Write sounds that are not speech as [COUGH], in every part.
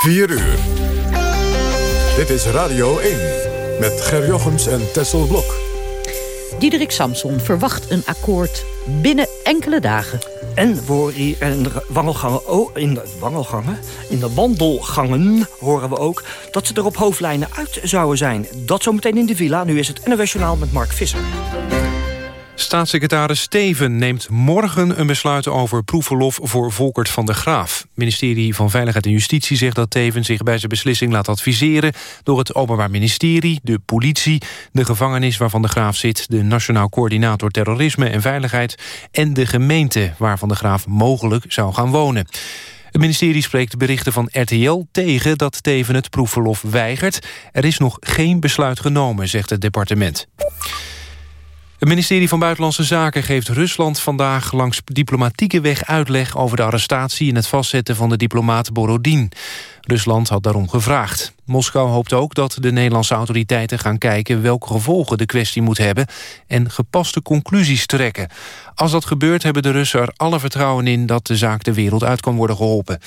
4 uur. Dit is Radio 1 met Ger Jochems en Tessel Blok. Diederik Samson verwacht een akkoord binnen enkele dagen. En voor in de wandelgangen, oh, in de wandelgangen, in de wandelgangen horen we ook dat ze er op hoofdlijnen uit zouden zijn. Dat zometeen in de villa. Nu is het NOS Journaal met Mark Visser. Staatssecretaris Steven neemt morgen een besluit over proefverlof voor Volkert van der Graaf. Het ministerie van Veiligheid en Justitie zegt dat Steven zich bij zijn beslissing laat adviseren door het Openbaar Ministerie, de politie, de gevangenis waar Van der Graaf zit, de Nationaal Coördinator Terrorisme en Veiligheid en de gemeente waar Van der Graaf mogelijk zou gaan wonen. Het ministerie spreekt de berichten van RTL tegen dat Teven het proefverlof weigert. Er is nog geen besluit genomen, zegt het departement. Het ministerie van Buitenlandse Zaken geeft Rusland vandaag langs diplomatieke weg uitleg over de arrestatie en het vastzetten van de diplomaat Borodin. Rusland had daarom gevraagd. Moskou hoopt ook dat de Nederlandse autoriteiten gaan kijken welke gevolgen de kwestie moet hebben en gepaste conclusies trekken. Als dat gebeurt hebben de Russen er alle vertrouwen in dat de zaak de wereld uit kan worden geholpen.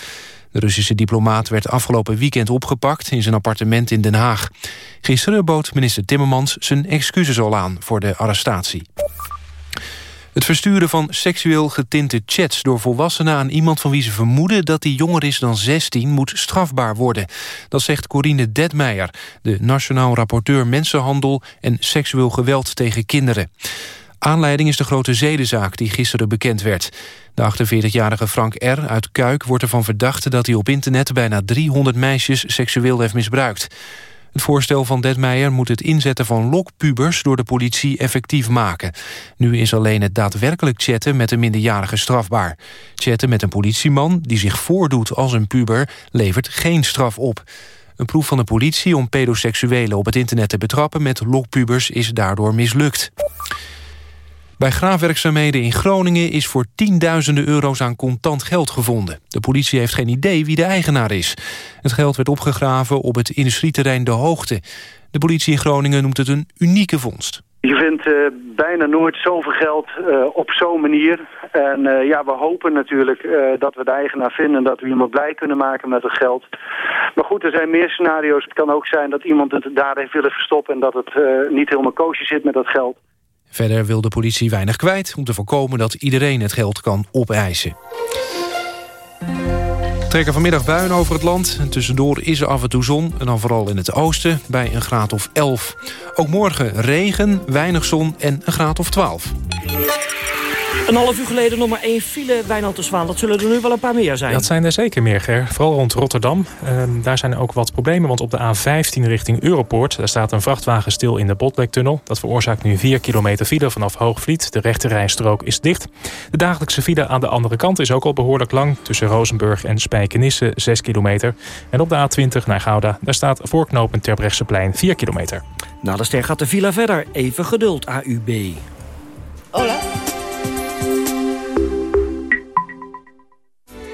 De Russische diplomaat werd afgelopen weekend opgepakt in zijn appartement in Den Haag. Gisteren bood minister Timmermans zijn excuses al aan voor de arrestatie. Het versturen van seksueel getinte chats door volwassenen aan iemand van wie ze vermoeden dat hij jonger is dan 16 moet strafbaar worden. Dat zegt Corine Detmeijer, de nationaal rapporteur mensenhandel en seksueel geweld tegen kinderen. Aanleiding is de grote zedenzaak die gisteren bekend werd. De 48-jarige Frank R. uit Kuik wordt ervan verdacht... dat hij op internet bijna 300 meisjes seksueel heeft misbruikt. Het voorstel van Detmeijer moet het inzetten van lokpubers... door de politie effectief maken. Nu is alleen het daadwerkelijk chatten met een minderjarige strafbaar. Chatten met een politieman die zich voordoet als een puber... levert geen straf op. Een proef van de politie om pedoseksuelen op het internet te betrappen... met lokpubers is daardoor mislukt. Bij graafwerkzaamheden in Groningen is voor tienduizenden euro's aan contant geld gevonden. De politie heeft geen idee wie de eigenaar is. Het geld werd opgegraven op het industrieterrein De Hoogte. De politie in Groningen noemt het een unieke vondst. Je vindt uh, bijna nooit zoveel geld uh, op zo'n manier. En uh, ja, we hopen natuurlijk dat we de eigenaar vinden... en dat we iemand blij kunnen maken met het geld. Maar goed, er zijn meer scenario's. Het kan ook zijn dat iemand het daar heeft willen verstoppen... en dat het niet helemaal koosje zit met dat geld. Verder wil de politie weinig kwijt om te voorkomen dat iedereen het geld kan opeisen. Trekken vanmiddag buien over het land. En tussendoor is er af en toe zon. En dan vooral in het oosten bij een graad of 11. Ook morgen regen, weinig zon en een graad of 12. Een half uur geleden nog maar één file, Wijnand de Zwaan. Dat zullen er nu wel een paar meer zijn. Dat zijn er zeker meer, Ger. Vooral rond Rotterdam. Ehm, daar zijn ook wat problemen, want op de A15 richting Europoort... daar staat een vrachtwagen stil in de Botlektunnel. Dat veroorzaakt nu 4 kilometer file vanaf Hoogvliet. De rechterrijstrook is dicht. De dagelijkse file aan de andere kant is ook al behoorlijk lang... tussen Rozenburg en Spijkenisse 6 kilometer. En op de A20 naar Gouda, daar staat voorknopend Terbrechtseplein 4 kilometer. Na de ster gaat de villa verder. Even geduld, AUB. Hola.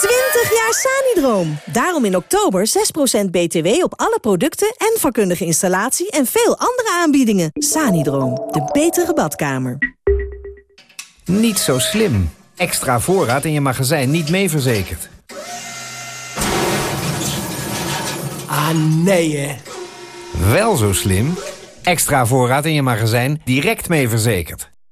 20 jaar Sanidroom. Daarom in oktober 6% BTW op alle producten en vakkundige installatie en veel andere aanbiedingen. Sanidroom, de betere badkamer. Niet zo slim. Extra voorraad in je magazijn niet mee verzekerd. Ah, nee hè. Wel zo slim. Extra voorraad in je magazijn direct mee verzekerd.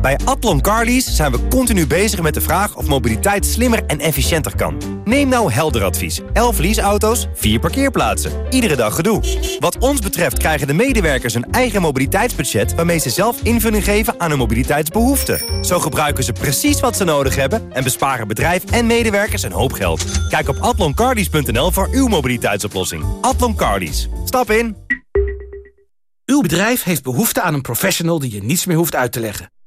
Bij Atlon Carlies zijn we continu bezig met de vraag of mobiliteit slimmer en efficiënter kan. Neem nou helder advies. 11 leaseauto's, 4 parkeerplaatsen. Iedere dag gedoe. Wat ons betreft krijgen de medewerkers een eigen mobiliteitsbudget... waarmee ze zelf invulling geven aan hun mobiliteitsbehoeften. Zo gebruiken ze precies wat ze nodig hebben... en besparen bedrijf en medewerkers een hoop geld. Kijk op atloncarlies.nl voor uw mobiliteitsoplossing. Atlon Carlies. Stap in. Uw bedrijf heeft behoefte aan een professional die je niets meer hoeft uit te leggen.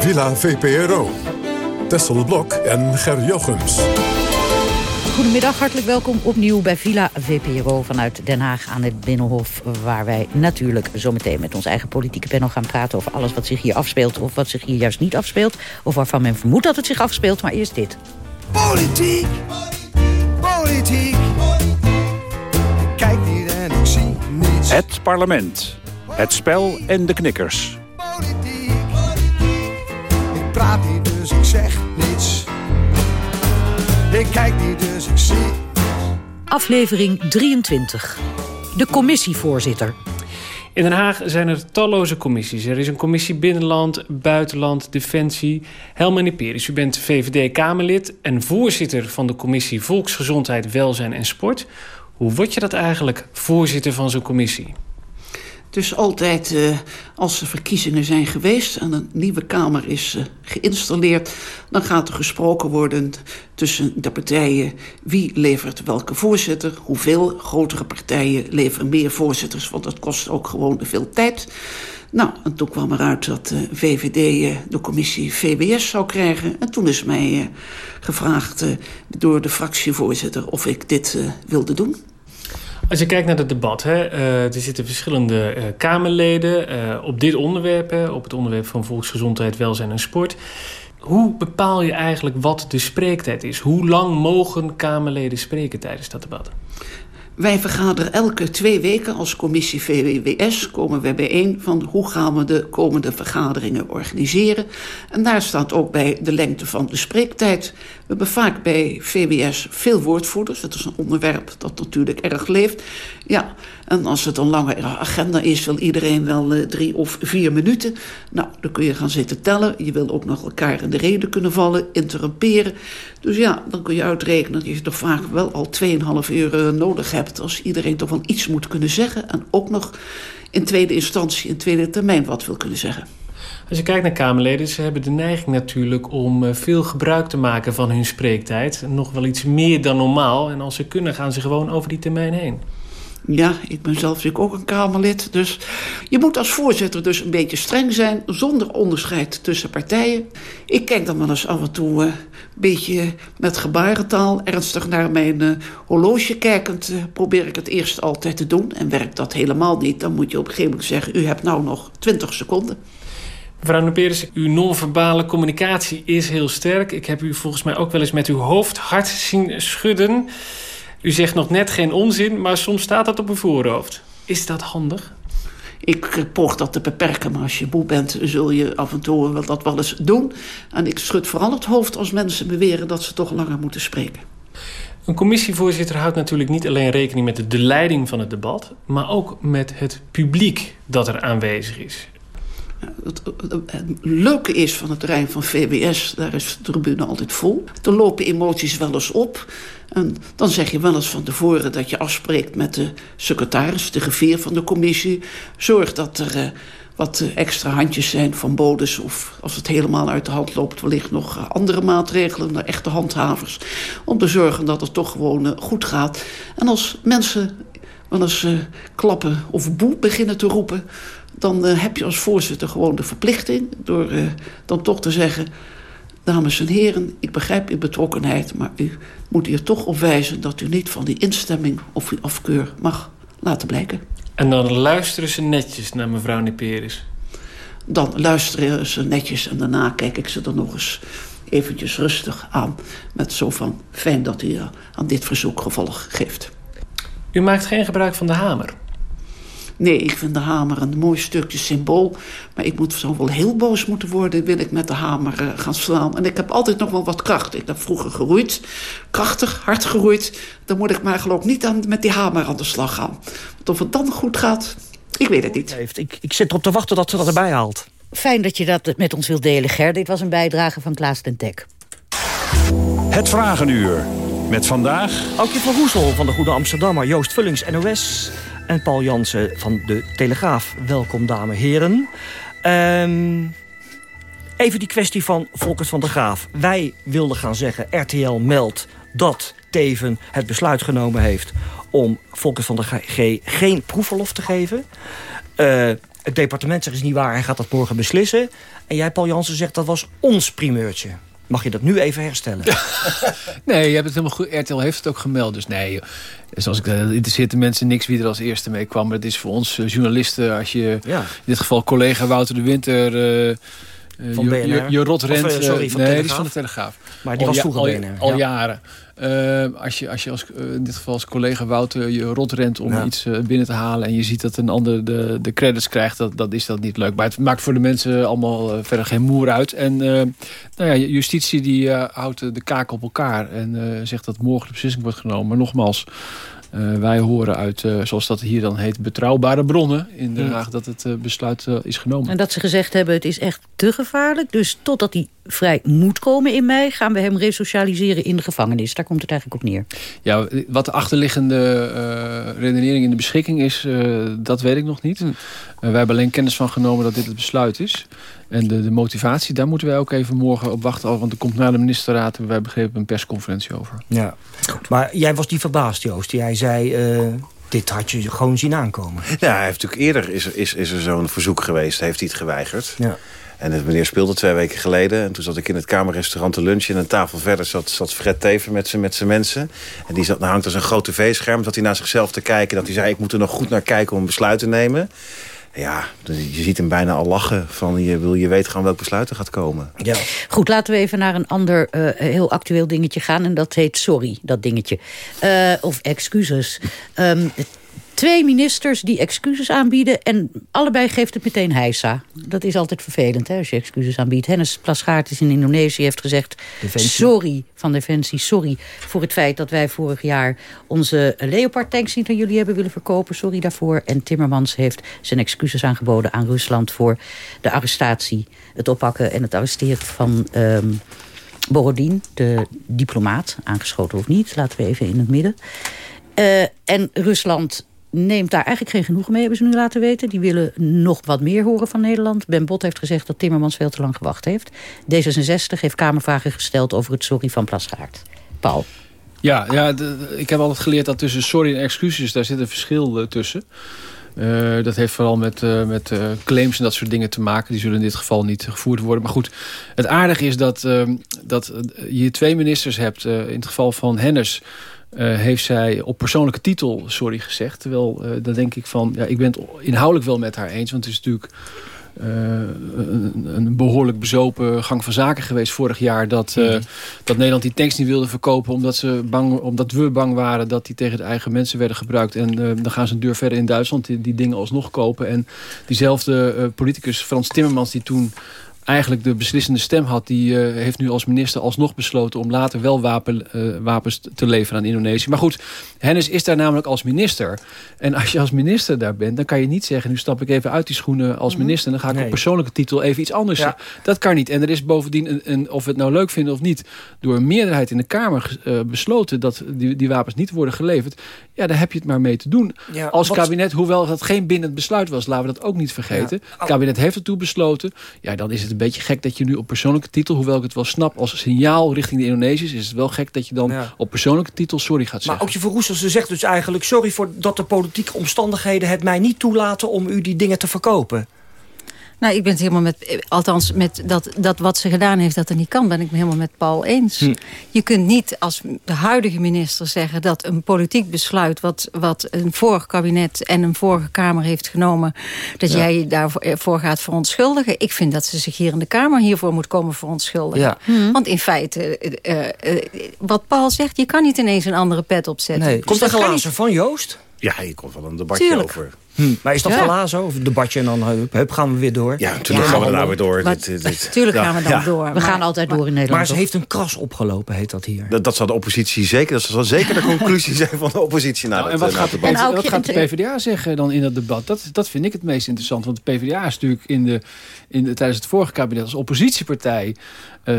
Villa VPRO. Tessel Blok en Ger Jochems. Goedemiddag, hartelijk welkom opnieuw bij Villa VPRO vanuit Den Haag aan het Binnenhof. Waar wij natuurlijk zometeen met ons eigen politieke panel gaan praten over alles wat zich hier afspeelt. Of wat zich hier juist niet afspeelt. Of waarvan men vermoedt dat het zich afspeelt. Maar eerst dit. Politiek, politiek. Ik kijk niet en ik zie niets. Het parlement. Het spel en de knikkers. Ik praat niet, dus ik zeg niets. Ik kijk niet, dus ik zie. Aflevering 23. De commissievoorzitter. In Den Haag zijn er talloze commissies. Er is een commissie Binnenland, Buitenland, Defensie. Helma Niperis, u bent VVD-Kamerlid... en voorzitter van de commissie Volksgezondheid, Welzijn en Sport. Hoe word je dat eigenlijk, voorzitter van zo'n commissie? Dus altijd uh, als er verkiezingen zijn geweest en een nieuwe Kamer is uh, geïnstalleerd, dan gaat er gesproken worden tussen de partijen wie levert welke voorzitter. Hoeveel grotere partijen leveren meer voorzitters, want dat kost ook gewoon veel tijd. Nou, en toen kwam eruit dat de VVD uh, de commissie VBS zou krijgen. En toen is mij gevraagd door de fractievoorzitter of ik dit wilde doen. Als je kijkt naar het debat, hè, uh, er zitten verschillende uh, Kamerleden uh, op dit onderwerp, hè, op het onderwerp van volksgezondheid, welzijn en sport. Hoe bepaal je eigenlijk wat de spreektijd is? Hoe lang mogen Kamerleden spreken tijdens dat debat? Wij vergaderen elke twee weken als commissie VWWS... komen we bijeen van hoe gaan we de komende vergaderingen organiseren. En daar staat ook bij de lengte van de spreektijd. We hebben vaak bij VWS veel woordvoerders. Dat is een onderwerp dat natuurlijk erg leeft. Ja, en als het een lange agenda is, wil iedereen wel uh, drie of vier minuten. Nou, dan kun je gaan zitten tellen. Je wil ook nog elkaar in de reden kunnen vallen, interrumperen. Dus ja, dan kun je uitrekenen dat je toch vaak wel al 2,5 uur uh, nodig hebt... als iedereen toch wel iets moet kunnen zeggen... en ook nog in tweede instantie, in tweede termijn wat wil kunnen zeggen. Als je kijkt naar Kamerleden, ze hebben de neiging natuurlijk om uh, veel gebruik te maken van hun spreektijd. Nog wel iets meer dan normaal. En als ze kunnen, gaan ze gewoon over die termijn heen. Ja, ik ben zelf natuurlijk ook een Kamerlid. Dus je moet als voorzitter dus een beetje streng zijn... zonder onderscheid tussen partijen. Ik kijk dan wel eens af en toe uh, een beetje met gebarentaal... ernstig naar mijn uh, horloge kijkend... Uh, probeer ik het eerst altijd te doen. En werkt dat helemaal niet, dan moet je op een gegeven moment zeggen... u hebt nou nog 20 seconden. Mevrouw Nuperis, uw non-verbale communicatie is heel sterk. Ik heb u volgens mij ook wel eens met uw hoofd hard zien schudden... U zegt nog net geen onzin, maar soms staat dat op uw voorhoofd. Is dat handig? Ik poog dat te beperken, maar als je moe bent... zul je af en toe dat wel eens doen. En ik schud vooral het hoofd als mensen beweren... dat ze toch langer moeten spreken. Een commissievoorzitter houdt natuurlijk niet alleen rekening met de leiding van het debat... maar ook met het publiek dat er aanwezig is. Het, leuke is van het terrein van VWS, daar is de tribune altijd vol. Er lopen emoties wel eens op. En dan zeg je wel eens van tevoren dat je afspreekt met de secretaris, de geveer van de commissie. Zorg dat er uh, wat extra handjes zijn van bodes of als het helemaal uit de hand loopt... wellicht nog andere maatregelen naar echte handhavers... om te zorgen dat het toch gewoon uh, goed gaat. En als mensen wel eens uh, klappen of boe beginnen te roepen dan uh, heb je als voorzitter gewoon de verplichting... door uh, dan toch te zeggen... dames en heren, ik begrijp uw betrokkenheid... maar u moet hier toch op wijzen dat u niet van die instemming of uw afkeur mag laten blijken. En dan luisteren ze netjes naar mevrouw Niperis? Dan luisteren ze netjes en daarna kijk ik ze er nog eens eventjes rustig aan... met zo van, fijn dat u aan dit verzoek gevolg geeft. U maakt geen gebruik van de hamer? Nee, ik vind de hamer een mooi stukje symbool. Maar ik moet zo wel heel boos moeten worden... wil ik met de hamer uh, gaan slaan. En ik heb altijd nog wel wat kracht. Ik heb vroeger geroeid. Krachtig, hard geroeid. Dan moet ik maar geloof ik niet aan, met die hamer aan de slag gaan. Want of het dan goed gaat, ik weet het niet. Ik, ik zit erop te wachten dat ze dat erbij haalt. fijn dat je dat met ons wilt delen, Ger. Dit was een bijdrage van Klaas den Tek. Het Vragenuur. Met vandaag... Aukje van Roesel van de Goede Amsterdammer, Joost Vullings, NOS... en Paul Jansen van de Telegraaf. Welkom, dames en heren. Ehm, even die kwestie van Volkert van der Graaf. Wij wilden gaan zeggen, RTL meldt dat Teven het besluit genomen heeft... om Volkert van der G geen proefverlof te geven. Uh, het departement zegt is niet waar, hij gaat dat morgen beslissen. En jij, Paul Jansen, zegt dat was ons primeurtje. Mag je dat nu even herstellen? [LAUGHS] nee, je hebt het helemaal goed. RTL heeft het ook gemeld. Dus nee, zoals ik dat interesseert de mensen niks wie er als eerste mee kwam. Maar het is voor ons eh, journalisten, als je in dit geval collega Wouter de Winter... Uh, van je, je, je rot Of, sorry, van nee, die is van de Telegraaf. Maar die was vroeger al, BNR. Al, ja. jaren. Uh, als je, als je als, uh, in dit geval als collega Wouter je rot rent om ja. iets uh, binnen te halen... en je ziet dat een ander de, de credits krijgt, dat, dat is dat niet leuk. Maar het maakt voor de mensen allemaal verder geen moer uit. En nou ja, justitie die houdt de kaak op elkaar... en zegt dat morgen de beslissing wordt genomen. Maar nogmaals, uh, wij horen uit, uh, zoals dat hier dan heet, betrouwbare bronnen in Den Haag dat het uh, besluit is genomen. En dat ze gezegd hebben, het is echt te gevaarlijk. Dus totdat hij vrij moet komen in mei, gaan we hem resocialiseren in de gevangenis. Daar komt het eigenlijk op neer. Ja, wat de achterliggende redenering in de beschikking is, dat weet ik nog niet. Hm. wij hebben alleen kennis van genomen dat dit het besluit is. En de, de motivatie, daar moeten wij ook even morgen op wachten. Want er komt na de ministerraad, hebben wij begrepen, een persconferentie over. Ja, maar jij was niet verbaasd, Joost. Jij zei, uh, dit had je gewoon zien aankomen. Ja, hij heeft natuurlijk eerder is, is, is er zo'n verzoek geweest. Heeft hij het geweigerd. Ja. En het meneer speelde twee weken geleden. En toen zat ik in het kamerrestaurant te lunchen. En een tafel verder zat, zat Fred Teven met zijn met mensen. En die zat, nou, hangt als een groot tv-scherm. Zat hij naar zichzelf te kijken. Dat hij zei, ik moet er nog goed naar kijken om een besluit te nemen. Ja, je ziet hem bijna al lachen. Van je, wil, je weet gewoon welk besluit er gaat komen. Ja. Goed, laten we even naar een ander uh, heel actueel dingetje gaan. En dat heet sorry, dat dingetje. Uh, of excuses. Um, twee ministers die excuses aanbieden... en allebei geeft het meteen heisa. Dat is altijd vervelend hè, als je excuses aanbiedt. Hennis Plasgaard is in Indonesië heeft gezegd... Defensie. sorry van Defensie, sorry voor het feit... dat wij vorig jaar onze Leopard-tanks niet aan jullie hebben willen verkopen. Sorry daarvoor. En Timmermans heeft zijn excuses aangeboden aan Rusland... voor de arrestatie, het oppakken en het arresteren van... Um, Borodin, de diplomaat, aangeschoten of niet, laten we even in het midden. Uh, en Rusland neemt daar eigenlijk geen genoegen mee, hebben ze nu laten weten. Die willen nog wat meer horen van Nederland. Ben Bot heeft gezegd dat Timmermans veel te lang gewacht heeft. D66 heeft Kamervragen gesteld over het sorry van Plasgaard. Paul. Ja, ja ik heb altijd geleerd dat tussen sorry en excuses... daar zit een verschil uh, tussen. Uh, dat heeft vooral met, uh, met claims en dat soort dingen te maken. Die zullen in dit geval niet gevoerd worden. Maar goed, het aardige is dat, dat je twee ministers hebt. in het geval van Hennis... Uh, heeft zij op persoonlijke titel sorry gezegd. Terwijl, uh, dan denk ik van, ja, ik ben het inhoudelijk wel met haar eens. Want het is natuurlijk uh, een, een, behoorlijk bezopen gang van zaken geweest vorig jaar. Dat, mm -hmm. dat Nederland die tanks niet wilde verkopen. Omdat, ze bang, omdat we bang waren dat die tegen de eigen mensen werden gebruikt. En dan gaan ze een deur verder in Duitsland die, die dingen alsnog kopen. En diezelfde politicus Frans Timmermans die toen eigenlijk de beslissende stem had... die uh, heeft nu als minister alsnog besloten... om later wel wapen, uh, wapens te leveren aan Indonesië. Maar goed, Hennis is daar namelijk als minister. En als je als minister daar bent... dan kan je niet zeggen... nu stap ik even uit die schoenen als minister... en dan ga ik Nee. op persoonlijke titel even iets anders Ja. Dat kan niet. En er is bovendien, een, een, of we het nou leuk vinden of niet... door een meerderheid in de Kamer eh, besloten... dat die, die wapens niet worden geleverd. Ja, daar heb je het maar mee te doen. Ja, als wat- kabinet, hoewel dat geen bindend besluit was... laten we dat ook niet vergeten. Ja. Het kabinet heeft ertoe besloten. Ja, dan is het een beetje gek dat je nu op persoonlijke titel... hoewel ik het wel snap als signaal richting de Indonesiërs... is het wel gek dat je dan Ja. op persoonlijke titel sorry gaat Maar zeggen. ook je Verroesel, ze zegt dus eigenlijk... sorry voor dat de politieke omstandigheden het mij niet toelaten... om u die dingen te verkopen. Nou, ik ben het helemaal met, eh, althans met dat, dat wat ze gedaan heeft dat er niet kan, ben ik me helemaal met Paul eens. Hm. Je kunt niet als de huidige minister zeggen dat een politiek besluit wat, wat een vorig kabinet en een vorige Kamer heeft genomen, dat Ja. jij je daarvoor eh, voor gaat verontschuldigen. Ik vind dat ze zich hier in de Kamer hiervoor moet komen verontschuldigen. Ja. Hm. Want in feite, eh, wat Paul zegt, je kan niet ineens een andere pet opzetten. Nee. Dus Komt er glazen van Joost? Ja, je komt wel een debatje Tuurlijk. over. Hm, maar is dat Ja. glazen of een debatje en dan hup, hup, gaan we weer door? Ja, natuurlijk gaan we daarna weer door. Maar Dit- dit- dit- Tuurlijk Ja. gaan we dan Ja. door. We maar- gaan altijd door in Nederland. Maar ze toch? heeft een kras opgelopen, heet dat hier. Dat, dat zal de oppositie zeker, dat zal zeker de [LAUGHS] conclusie zijn van de oppositie na Nou, dat, en wat eh, na gaat, het de, debat. En PvdA, wat gaat de PvdA zeggen dan in dat debat? Dat, dat vind ik het meest interessant. Want de PvdA is natuurlijk in de, in de, tijdens het vorige kabinet als oppositiepartij... eh,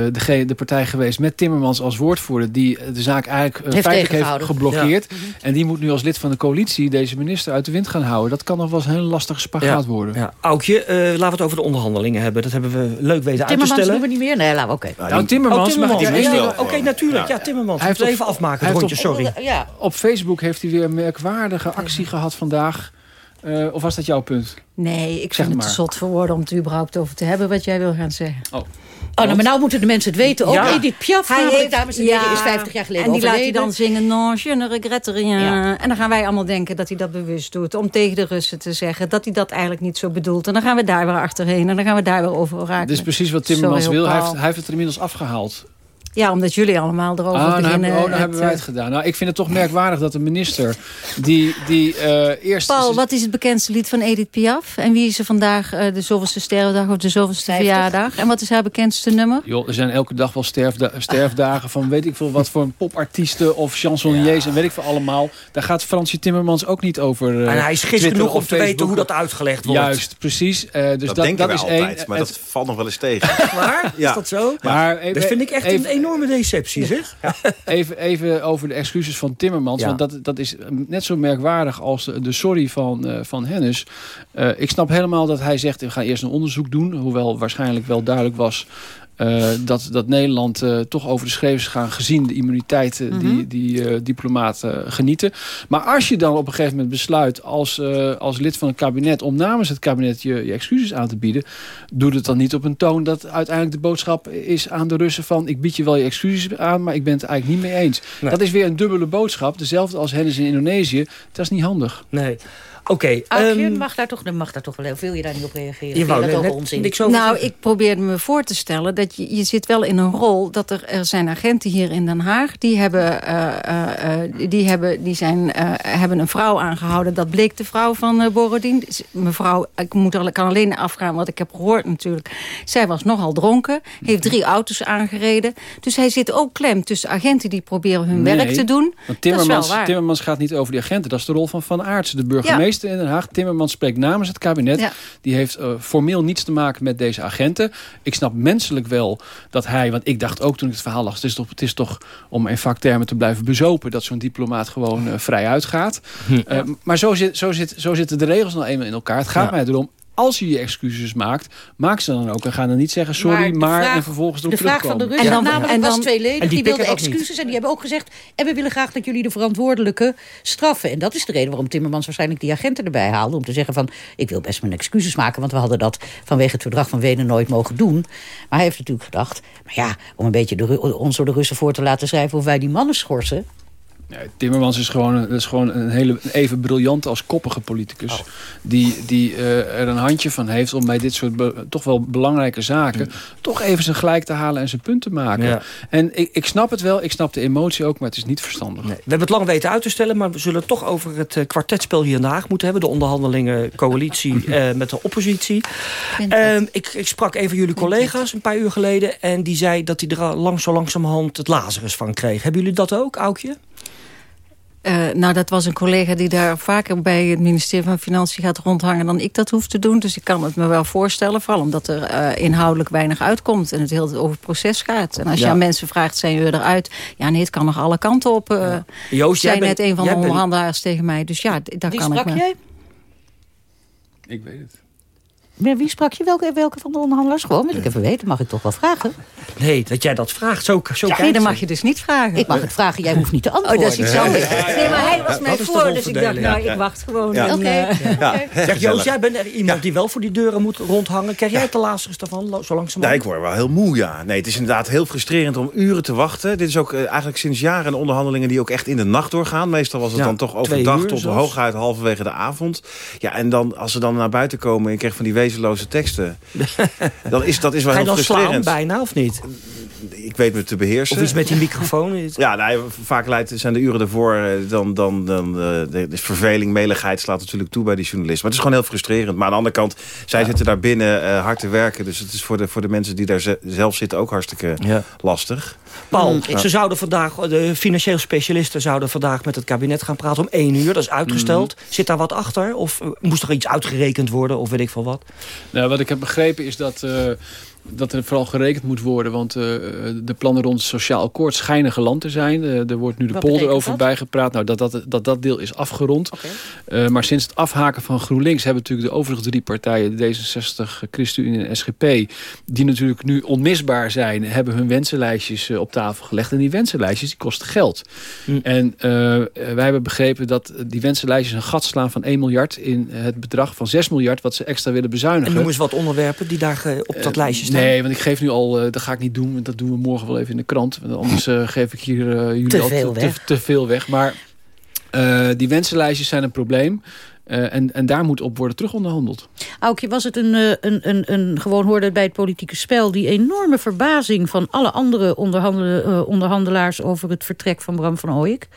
de partij geweest met Timmermans als woordvoerder... die de zaak eigenlijk eh, Heeft feitelijk heeft geblokkeerd. En die moet nu als lid van de coalitie deze minister uit de wind gaan houden. Dat kan nog wel eens een hele lastige spagaat worden. Ja. Aukje, eh, laten we het over de onderhandelingen hebben. Dat hebben we leuk weten uit te Timmermans stellen. doen we niet meer? Nee, laten we oké. Nou, Timmermans, Oh, Timmermans. Ja, ja, Oké, natuurlijk. Ja, Timmermans. Hij heeft op- even afmaken, het rondje, op- sorry. Ja. Op Facebook heeft hij weer een merkwaardige actie gehad vandaag. Of was dat jouw punt? Nee, ik Zeg vind het maar. te zot voor woorden om het er überhaupt over te hebben wat jij wil gaan zeggen. Oh. Oh, nou, maar nou moeten de mensen het weten. Ook Ja. Edith Piaf, Hij heeft- dames en heren, ja, is 50 jaar geleden En die laat hij dan zingen, non, je ne regrette rien. Ja. En dan gaan wij allemaal denken dat hij dat bewust doet. Om tegen de Russen te zeggen dat hij dat eigenlijk niet zo bedoelt. En dan gaan we daar weer achterheen. En dan gaan we daar weer over raken. Dit is precies wat Timmermans Sorry, wil. Hij heeft, hij heeft het er inmiddels afgehaald. Ja, omdat jullie allemaal erover Ah, nou beginnen. hebben, oh, nou het, hebben wij eh, het gedaan. Nou, ik vind het toch merkwaardig dat de minister die, die eh, eerst... Paul, wat is het bekendste lied van Edith Piaf? En wie is er vandaag eh, de zoveelste sterrendag of de zoveelste verjaardag? En wat is haar bekendste nummer? Joh, er zijn elke dag wel sterfda- sterfdagen van weet ik veel wat voor popartiesten of chansonniers en weet ik veel allemaal. Daar gaat Fransje Timmermans ook niet over. eh, En hij is gis Twitter genoeg om te weten hoe dat uitgelegd wordt. Juist, precies. Eh, dus dat, dat, denken dat wij is altijd, één. maar Het- dat valt nog wel eens tegen. Waar? Ja. Is dat zo? Maar even- dat vind ik echt even- een enorme deceptie, zeg. Even, even over de excuses van Timmermans. Ja. Want dat, dat is net zo merkwaardig als de, de sorry van, eh, van Hennis. Eh, ik snap helemaal dat hij zegt... we gaan eerst een onderzoek doen. Hoewel waarschijnlijk wel duidelijk was... eh, dat, dat Nederland eh, toch over de schreef is gaan... gezien de immuniteit eh, die, die eh, diplomaten genieten. Maar als je dan op een gegeven moment besluit... als, eh, als lid van een kabinet... om namens het kabinet je, je excuses aan te bieden... doe het dan niet op een toon dat uiteindelijk de boodschap is aan de Russen... van ik bied je wel je excuses aan... maar ik ben het eigenlijk niet mee eens. Nee. Dat is weer een dubbele boodschap. Dezelfde als Hennis in Indonesië. Dat is niet handig. Nee. Oké. Aukje, ehm, mag daar toch, mag daar toch wel, wil je daar niet op reageren? Je wou dat ook net onzin? niks over Nou, ik probeerde me voor te stellen dat je, je zit wel in een rol... dat er, er zijn agenten hier in Den Haag... die hebben, eh, eh, eh, die hebben, die zijn, eh, hebben een vrouw aangehouden. Dat bleek de vrouw van Borodin. Mevrouw, ik moet, al- kan alleen afgaan wat ik heb gehoord natuurlijk. Zij was nogal dronken, heeft drie auto's aangereden. Dus hij zit ook klem tussen agenten die proberen hun werk te doen. Want dat is Timmermans, wel waar. Timmermans gaat niet over die agenten. Dat is de rol van Van Aartsen, de burgemeester in Den Haag. Timmermans spreekt namens het kabinet. Ja. Die heeft eh, formeel niets te maken met deze agenten. Ik snap menselijk wel dat hij... Want ik dacht ook toen ik het verhaal las... Het is toch, het is toch om in vaktermen te blijven bezopen... dat zo'n diplomaat gewoon eh, vrij uitgaat. Eh, maar zo, zit, zo, zit, zo zitten de regels nou eenmaal in elkaar. Het gaat Ja. mij erom... Als je je excuses maakt, maak ze dan ook. En ga dan niet zeggen sorry, maar, de vraag- en vervolgens erop De vraag van de terugkomen. Russen En dan- namelijk en was dan- tweeledig. En Die, die wilden excuses en die hebben ook gezegd... en we willen graag dat jullie de verantwoordelijke straffen. En dat is de reden waarom Timmermans waarschijnlijk die agenten erbij haalde... om te zeggen van, ik wil best mijn excuses maken... want we hadden dat vanwege het verdrag van Wenen nooit mogen doen. Maar hij heeft natuurlijk gedacht... maar ja, om een beetje de, ons door de Russen voor te laten schrijven... hoe wij die mannen schorsen... Ja, Timmermans is gewoon, een- is gewoon een hele, even briljant als koppige politicus. Oh. Die, die eh, er een handje van heeft om bij dit soort be- toch wel belangrijke zaken... toch even zijn gelijk te halen en zijn punt te maken. Ja. En ik, ik snap het wel, ik snap de emotie ook, maar het is niet verstandig. Nee. We hebben het lang weten uit te stellen, maar we zullen het toch over het eh, kwartetspel hier in Den Haag moeten hebben. De onderhandelingen coalitie [LAUGHS] eh, met de oppositie. Ehm, ik, ik sprak even jullie collega's een paar uur geleden en die zei dat hij er al lang, zo langzamerhand het Lazarus van kreeg. Hebben jullie dat ook, Aukje? Eh, nou, dat was een collega die daar vaker bij het ministerie van Financiën gaat rondhangen dan ik dat hoef te doen. Dus ik kan het me wel voorstellen, vooral omdat er eh, inhoudelijk weinig uitkomt en het heel over het proces gaat. En als je aan mensen vraagt, zijn jullie eruit? Ja, nee, het kan nog alle kanten op. eh Joost, jij bent- net een van de bent- onderhandelaars tegen mij. Dus ja, daar kan ik sprak me... jij? Ik weet het. Ja, wie sprak je? Welke, welke van de onderhandelaars? Gewoon, wil ik even weten. Mag ik toch wel vragen? Nee, dat jij dat vraagt. Zo, zo Ja, nee, dat mag je dus niet vragen. Ik mag het vragen, jij hoeft niet te Oh, antwoorden. dat is iets anders. Nee, maar hij was mij voor, dus ik dacht, nou, ik wacht gewoon. Oké. eh, Ja, Zeg Joost, jij bent er iemand die wel voor die deuren moet rondhangen. Krijg jij het de Lazarus daarvan, lo- zo langzamerhand? Nee, ik word wel heel moe, ja. Nee, het is inderdaad heel frustrerend om uren te wachten. Dit is ook eh, eigenlijk sinds jaren onderhandelingen die ook echt in de nacht doorgaan. Meestal was het Ja, dan toch overdag uur tot zelfs. hooguit halverwege de avond. Ja, en dan als ze dan naar buiten komen en je krijgt van die wezenloze teksten... [LAUGHS] dan is dat is wel Ga je heel slaan frustrerend. bijna, of niet? Ik weet me te beheersen. Of iets met die microfoon. ja, nou, vaak leidt, zijn de uren ervoor dan, dan, dan de, de, verveling, meligheid slaat natuurlijk toe bij die journalisten. Maar het is gewoon heel frustrerend. Maar aan de andere kant, zij zitten daar binnen hard te werken. Dus het is voor de, voor de mensen die daar zelf zitten ook hartstikke lastig. Paul, ze zouden vandaag, de financieel specialisten zouden vandaag met het kabinet gaan praten om één uur. Dat is uitgesteld. Mhm. Zit daar wat achter? Of moest er iets uitgerekend worden? Of weet ik veel wat? Nou, wat ik heb begrepen is dat... Uh, dat er vooral gerekend moet worden. Want uh, de plannen rond het sociaal akkoord schijnen geland te zijn. Uh, er wordt nu de polder over bijgepraat. Nou, dat, dat, dat dat deel is afgerond. Okay. Uh, maar sinds het afhaken van GroenLinks... hebben natuurlijk de overige drie partijen... D66, ChristenUnie en SGP... die natuurlijk nu onmisbaar zijn... hebben hun wensenlijstjes op tafel gelegd. En die wensenlijstjes die kosten geld. Mm. En wij hebben begrepen dat die wensenlijstjes een gat slaan van 1 miljard... in het bedrag van 6 miljard wat ze extra willen bezuinigen. En noem eens wat onderwerpen die daar op dat lijstje staan. Nee, want ik geef nu al, uh, dat ga ik niet doen. Want dat doen we morgen wel even in de krant. Want anders uh, geef ik hier uh, jullie te al veel te, te, veel weg. Maar die wensenlijstjes zijn een probleem. Uh, en, en daar moet op worden terugonderhandeld. Aukje, was het een, een, een, een, gewoon hoorde bij het politieke spel... die enorme verbazing van alle andere onderhandelaars... over het vertrek van Bram van Ooyek?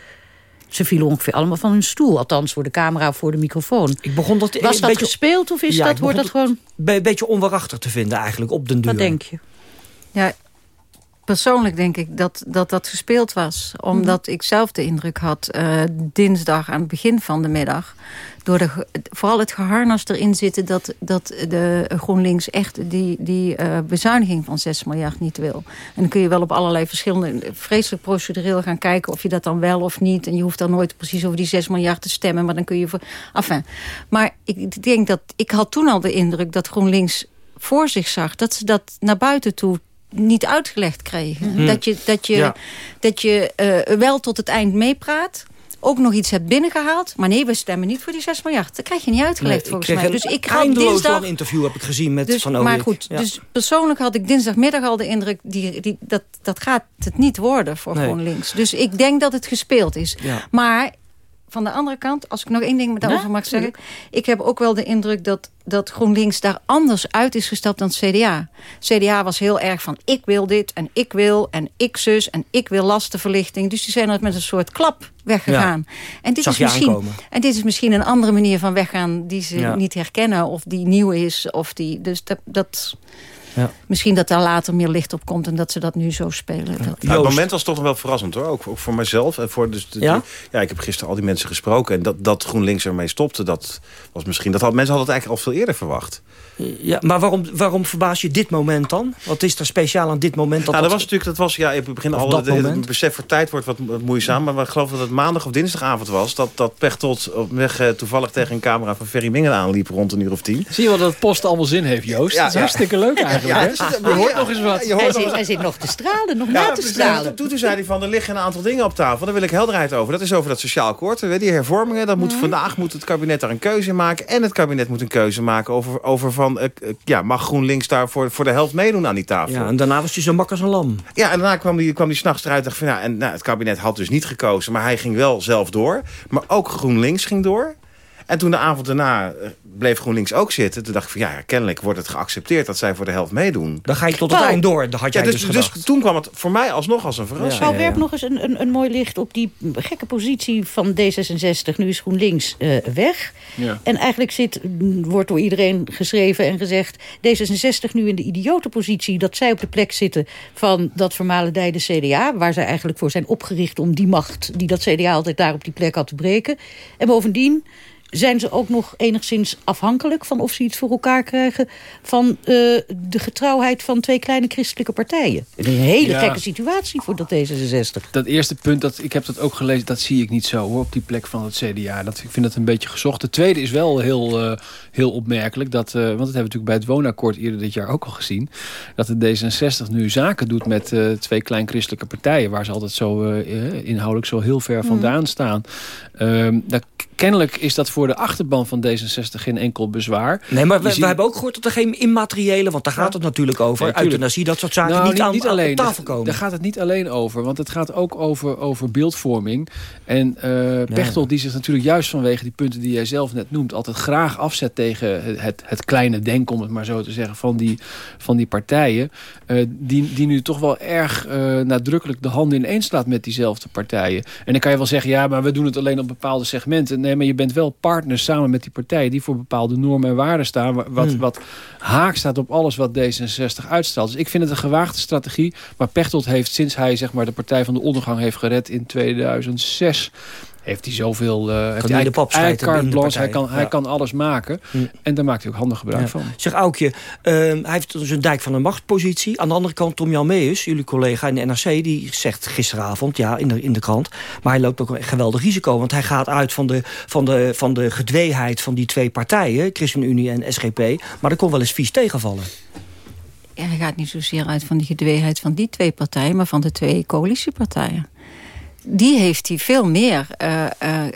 Ze vielen ongeveer allemaal van hun stoel. Althans voor de camera of voor de microfoon. Ik begon dat Was dat beetje... gespeeld of is dat, wordt dat gewoon... Een beetje onwaarachtig te vinden eigenlijk op den duur. Wat denk je? Ja, persoonlijk denk ik dat dat, dat gespeeld was. Omdat ik zelf de indruk had, uh, dinsdag aan het begin van de middag... door de, vooral het geharnas erin zitten dat, dat de GroenLinks echt die, die uh, bezuiniging van 6 miljard niet wil. En dan kun je wel op allerlei verschillende, vreselijk procedureel gaan kijken... of je dat dan wel of niet. En je hoeft dan nooit precies over die 6 miljard te stemmen. Maar dan kun je voor... Enfin, maar ik denk dat, ik had toen al de indruk dat GroenLinks voor zich zag... dat ze dat naar buiten toe niet uitgelegd kregen. Mhm. Dat je, dat je, dat je uh, wel tot het eind meepraat ook nog iets hebt binnengehaald. Maar nee, we stemmen niet voor die 6 miljard. Dat krijg je niet uitgelegd nee, volgens mij. Dus ik had dinsdag lang interview heb ik gezien met dus, Van Maar goed, dus persoonlijk had ik dinsdagmiddag al de indruk... Die, die, dat, dat gaat het niet worden voor nee. GroenLinks. Dus ik denk dat het gespeeld is. Ja. Maar van de andere kant, als ik nog één ding daarover mag zeggen... ik heb ook wel de indruk dat, dat GroenLinks daar anders uit is gestapt dan het CDA. CDA was heel erg van ik wil dit en ik wil en ik zus en ik wil lastenverlichting. Dus die zijn er met een soort klap weggegaan. En, dit is misschien, en dit is misschien een andere manier van weggaan die ze niet herkennen... of die nieuw is. Of die, dus dat, dat ja. Misschien dat daar later meer licht op komt en dat ze dat nu zo spelen. Dat... Ja, het moment was toch nog wel verrassend hoor. Ook, ook voor mijzelf. En voor dus de, ja? ja, ik heb gisteren al die mensen gesproken. En dat, dat GroenLinks ermee stopte, dat was misschien... Dat had, mensen hadden het eigenlijk al veel eerder verwacht. Ja, maar waarom, waarom verbaas je dit moment dan? Wat is er speciaal aan dit moment? Dat, nou, dat was natuurlijk, dat was, ja, ik begin al, de, het besef voor tijd wordt wat, moeizaam. Maar ik geloof dat het maandag of dinsdagavond was. Dat, dat Pechtold op weg uh, toevallig tegen een camera van Ferry Mingen aanliep rond een uur of tien. Zie je wat dat post allemaal zin heeft, Joost? Ja, dat is hartstikke leuk eigenlijk. Ja, je hoort nog eens wat. Hij zit, hij, zit, nog te stralen, nog na te stralen. Toen, toen zei hij van, er liggen een aantal dingen op tafel. Daar wil ik helderheid over. Dat is over dat sociaal akkoord. Die hervormingen, dat moet, mhm. vandaag moet het kabinet daar een keuze maken. En het kabinet moet een keuze maken over, over van... Uh, ja, mag GroenLinks daar voor, voor de helft meedoen aan die tafel. Ja, en daarna was hij zo mak als een lam. Ja, en daarna kwam hij kwam die s'nachts eruit en dacht van... Ja, en nou, het kabinet had dus niet gekozen, maar hij ging wel zelf door. Maar ook GroenLinks ging door. En toen de avond daarna eh, bleef GroenLinks ook zitten. Toen dacht ik van ja, kennelijk wordt het geaccepteerd dat zij voor de helft meedoen. Dan ga je tot het eind door, dat had jij dus, dus, dus, toen kwam het voor mij alsnog als een verrassing. Paul, werp nog eens een, een, een, mooi licht op die gekke positie van D66. Nu is GroenLinks uh, weg. Ja. En eigenlijk zit, wordt door iedereen geschreven en gezegd... D66 nu in de idiote positie dat zij op de plek zitten... van dat vermalendijde CDA... waar zij eigenlijk voor zijn opgericht om die macht... die dat CDA altijd daar op die plek had te breken. En bovendien zijn ze ook nog enigszins afhankelijk van of ze iets voor elkaar krijgen... van uh, de getrouwheid van twee kleine christelijke partijen. Een hele gekke situatie voor dat D66. Dat eerste punt, dat, ik heb dat ook gelezen, dat zie ik niet zo hoor, op die plek van het CDA. Dat, ik vind dat een beetje gezocht. De tweede is wel heel, uh, heel opmerkelijk, dat, uh, want dat hebben we natuurlijk bij het woonakkoord eerder dit jaar ook al gezien. Dat de D66 nu zaken doet met twee klein christelijke partijen... waar ze altijd zo inhoudelijk zo heel ver vandaan staan. Um, kennelijk is dat voor de achterban van D66 geen enkel bezwaar. Nee, maar we, hebben ook gehoord dat er geen immateriële... want daar gaat het natuurlijk over, tuurlijk. euthanasie, dat soort zaken Nou, niet, aan, alleen. tafel komen. Daar gaat het niet alleen over. Want het gaat ook over, over beeldvorming. En Pechtold die zich natuurlijk juist vanwege die punten die jij zelf net noemt... altijd graag afzet tegen het, het, het kleine denken, om het maar zo te zeggen... van die, van die partijen. eh, die, die nu toch wel erg eh, nadrukkelijk de handen ineen slaat met diezelfde partijen. En dan kan je wel zeggen, ja, maar we doen het alleen op bepaalde segmenten. Nee, maar je bent wel partners samen met die partijen... die voor bepaalde normen en waarden staan. wa- Wat, Hmm. wat haak staat op alles wat D66 uitstraalt. Dus ik vind het een gewaagde strategie. Maar Pechtold heeft sinds hij zeg maar, de Partij van de Ondergang heeft gered in 2006... heeft hij zoveel... eh heeft hij hij de carte de blanche, kan, hij kan alles maken. En daar maakt hij ook handig gebruik Ja. van. Zeg Aukje, ehm, hij heeft dus een dijk van een machtpositie. Aan de andere kant Tom Jan Meus, jullie collega in de NRC... die zegt gisteravond, ja, in de, in de krant... maar hij loopt ook een geweldig risico. Want hij gaat uit van de, van de, van de gedweeheid van die twee partijen... ChristenUnie en SGP. Maar er kon wel eens vies tegenvallen. Ja, hij gaat niet zozeer uit van die gedweeheid van die twee partijen... maar van de twee coalitiepartijen. Die heeft hij veel meer. eh, eh,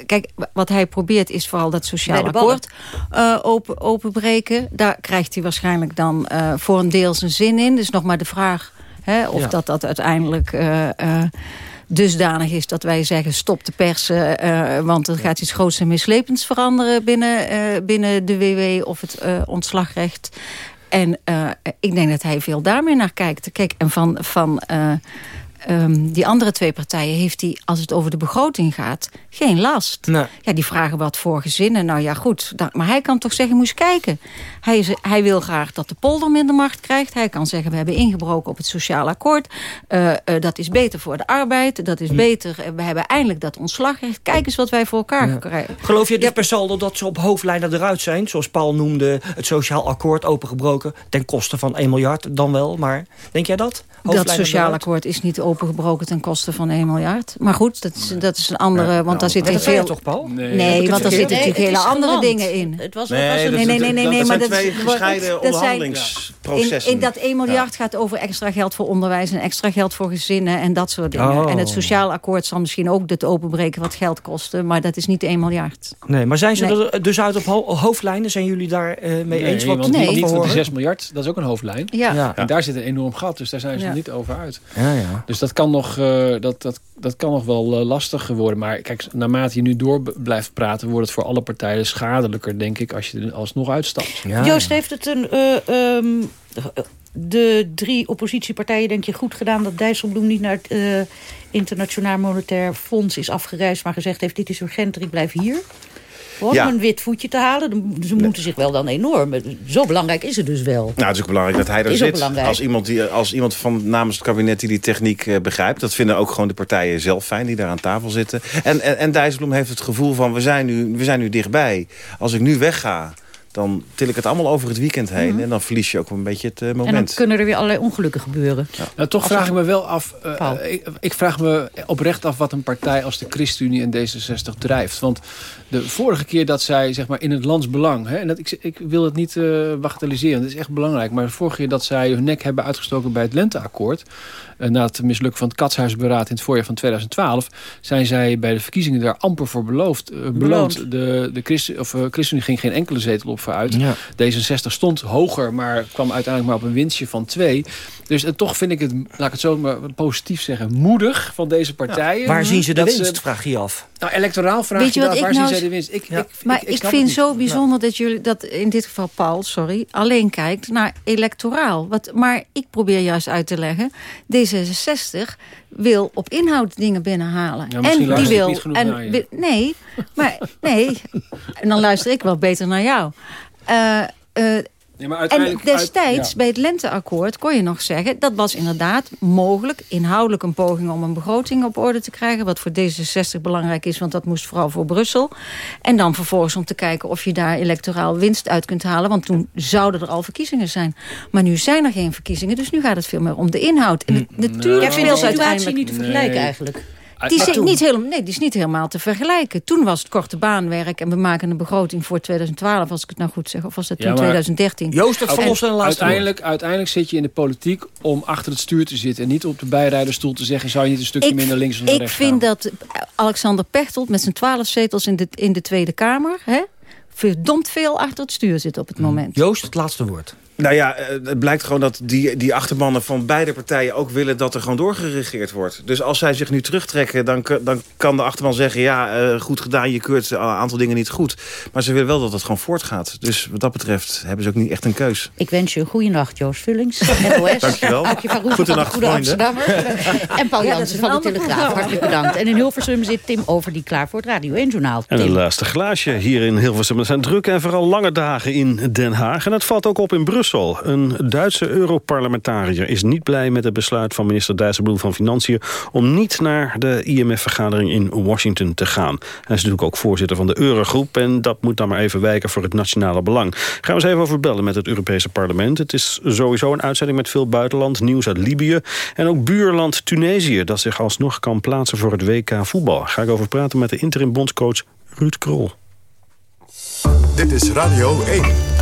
kijk, wat hij probeert is vooral dat sociaal ballen. akkoord eh, open, openbreken. Daar krijgt hij waarschijnlijk dan eh, voor een deel zijn zin in. Dus nog maar de vraag hè, of Ja. dat dat uiteindelijk... eh, eh, dusdanig is dat wij zeggen stop de persen... eh, want er gaat iets groots en mislepends veranderen binnen, eh, binnen de WW of het eh, ontslagrecht. En eh, ik denk dat hij veel daarmee naar kijkt. Kijk, en van, van eh, ehm, die andere twee partijen heeft hij, als het over de begroting gaat, geen last. Ja, die vragen wat voor gezinnen. Nou ja, goed. dan- maar hij kan toch zeggen, moest kijken. Hij, is, hij wil graag dat de polder minder macht krijgt. Hij kan zeggen, we hebben ingebroken op het sociaal akkoord. Eh, eh, dat is beter voor de arbeid. Dat is beter. eh, We hebben eindelijk dat ontslagrecht. Kijk eens wat wij voor elkaar Ja. krijgen. Geloof je dus per saldo dat ze op hoofdlijnen eruit zijn? Zoals Paul noemde, het sociaal akkoord opengebroken... ten koste van 1 miljard dan wel, maar denk jij dat? Dat sociaal akkoord is niet opengebroken ten koste van 1 miljard. Maar goed, dat is, dat is een andere... want daar zitten dat veel... toch, Paul? Nee, Nee, want daar zitten natuurlijk Nee, hele andere dingen in. Het was, Nee, was een- nee, nee, nee, nee, zijn maar dat twee is- gescheiden zijn- onderhandelingsprocessen. In, in dat 1 miljard gaat over extra geld voor onderwijs... en extra geld voor gezinnen en dat soort dingen. Oh. En het sociaal akkoord zal misschien ook het openbreken wat geld kosten... maar dat is niet 1 miljard. Nee, maar zijn ze Nee. er dus uit op ho- hoofdlijnen? Zijn jullie daar eh, mee Nee, eens? Wat, want wat niet, want die horen? 6 miljard, dat is ook een hoofdlijn. Ja. Ja. En daar zit een enorm gat, dus daar zijn ze Ja. niet over uit. Ja, ja. Dus dat kan nog, eh, dat, dat, dat kan nog wel eh, lastig worden. Maar kijk, naarmate je nu door blijft praten... wordt het voor alle partijen schadelijker, denk ik... als je er alsnog uitstapt. Joost heeft het een, eh, ehm, de drie oppositiepartijen denk je goed gedaan... dat Dijsselbloem niet naar het Internationaal Monetair Fonds is afgereisd... maar gezegd heeft, dit is urgenter, ik blijf hier. Ja. om een wit voetje te halen. Ze moeten zich wel dan enorm... Zo belangrijk is het dus wel. Nou, het is ook belangrijk dat hij er Is ook zit. belangrijk. Als iemand, die, als iemand van namens het kabinet die die techniek eh, begrijpt. Dat vinden ook gewoon de partijen zelf fijn die daar aan tafel zitten. En, en, en Dijsselbloem heeft het gevoel van we zijn, nu, we zijn nu dichtbij. Als ik nu wegga, dan til ik het allemaal over het weekend heen. Mhm. En dan verlies je ook een beetje het eh, En dan moment. kunnen er weer allerlei ongelukken gebeuren. Nou, toch Als vraag ik me wel af. eh, ik vraag me oprecht af wat een partij als de ChristenUnie en D66 drijft. Want de vorige keer dat zij zeg maar, in het landsbelang. Hè, en dat, ik, ik wil het niet eh bagatelliseren, dat is echt belangrijk. Maar de vorige keer dat zij hun nek hebben uitgestoken bij het Lenteakkoord. eh, na het mislukken van het Katshuisberaad in het voorjaar van 2012. zijn zij bij de verkiezingen daar amper voor beloofd. beloond. De, de Christen, of, ChristenUnie ging geen enkele zetel op vooruit. Ja. D66 stond hoger, maar kwam uiteindelijk maar op een winstje van twee. Dus en toch vind ik het, laat ik het zo maar positief zeggen, moedig van deze partijen. Waar zien ze de dat winst, vraag je je af. nou, electoraal vraag Weet je je wat daar, ik waar nou zien de winst? Ik, Ja. ik, Maar ik, vind het zo bijzonder dat jullie dat in dit geval Paul, sorry, alleen kijkt naar electoraal. Wat, maar ik probeer juist uit te leggen. D66 wil op inhoud dingen binnenhalen. Ja, en die wil. niet genoeg en, naar je. wi- nee, maar nee. En dan luister ik wel beter naar jou. Eh, eh, Nee, maar en uit- destijds, ja. bij het lenteakkoord, kon je nog zeggen... dat was inderdaad mogelijk, inhoudelijk een poging om een begroting op orde te krijgen... wat voor D66 belangrijk is, want dat moest vooral voor Brussel. En dan vervolgens om te kijken of je daar electoraal winst uit kunt halen... want toen zouden er al verkiezingen zijn. Maar nu zijn er geen verkiezingen, dus nu gaat het veel meer om de inhoud. En het, natuurlijk Jij vindt de situatie uiteindelijk... niet te vergelijken Nee. eigenlijk. Die, is niet helemaal, nee, die is niet helemaal te vergelijken. Toen was het korte baanwerk en we maken een begroting voor 2012... als ik het nou goed zeg, of was dat toen 2013? Joost, het verlost een laatste uiteindelijk, uiteindelijk zit je in de politiek om achter het stuur te zitten... en niet op de bijrijderstoel te zeggen... zou je niet een stukje minder links of rechts Ik vind dat Alexander Pechtold met zijn twaalf zetels in de, in de Tweede Kamer... Hè, verdomd veel achter het stuur zit op het moment. Joost, het laatste woord. Nou ja, eh, het blijkt gewoon dat die, die achterbannen van beide partijen ook willen dat er gewoon doorgeregeerd wordt. Dus als zij zich nu terugtrekken, dan, dan kan de achterban zeggen... ja, uh, goed gedaan, je keurt een aantal dingen niet goed. Maar ze willen wel dat het gewoon voortgaat. Dus wat dat betreft hebben ze ook niet echt een keus. Ik wens je een goede nacht, Joost Vullings, [LAUGHS] NOS. Dankjewel. Goedenacht, Goede Amsterdammer. [LAUGHS] en Paul Jansen van de Telegraaf, hartelijk bedankt. En in Hilversum zit Tim Over, die klaar voor het Radio 1-journaal. En een laatste glaasje hier in Hilversum. Het zijn drukke en vooral lange dagen in Den Haag. En het valt ook op in Brussel. Een Duitse Europarlementariër is niet blij met het besluit van minister Dijsselbloem van Financiën om niet naar de IMF-vergadering in Washington te gaan. Hij is natuurlijk ook voorzitter van de Eurogroep en dat moet dan maar even wijken voor het nationale belang. Gaan we eens even over bellen met het Europese parlement. Het is sowieso een uitzending met veel buitenland, nieuws uit Libië en ook buurland Tunesië dat zich alsnog kan plaatsen voor het WK voetbal. Ga ik over praten met de interim bondscoach Ruud Krol. Dit is Radio 1.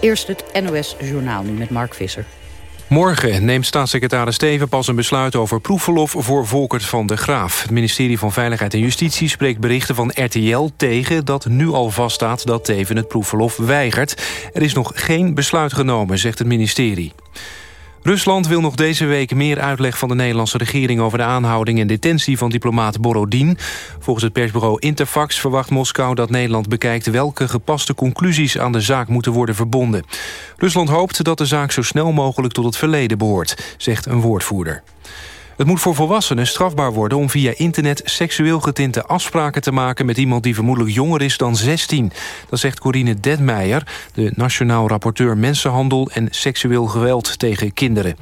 Eerst het NOS-journaal nu met Mark Visser. Morgen neemt staatssecretaris Steven pas een besluit over proefverlof voor Volkert van de Graaf. Het ministerie van Veiligheid en Justitie spreekt berichten van RTL tegen dat nu al vaststaat dat Teven het proefverlof weigert. Er is nog geen besluit genomen, zegt het ministerie. Rusland wil nog deze week meer uitleg van de Nederlandse regering... over de aanhouding en detentie van diplomaat Borodin. Volgens het persbureau Interfax verwacht Moskou dat Nederland bekijkt... welke gepaste conclusies aan de zaak moeten worden verbonden. Rusland hoopt dat de zaak zo snel mogelijk tot het verleden behoort, zegt een woordvoerder. Het moet voor volwassenen strafbaar worden om via internet seksueel getinte afspraken te maken met iemand die vermoedelijk jonger is dan 16. Dat zegt Corine Detmeijer, de Nationaal Rapporteur Mensenhandel en Seksueel Geweld tegen Kinderen.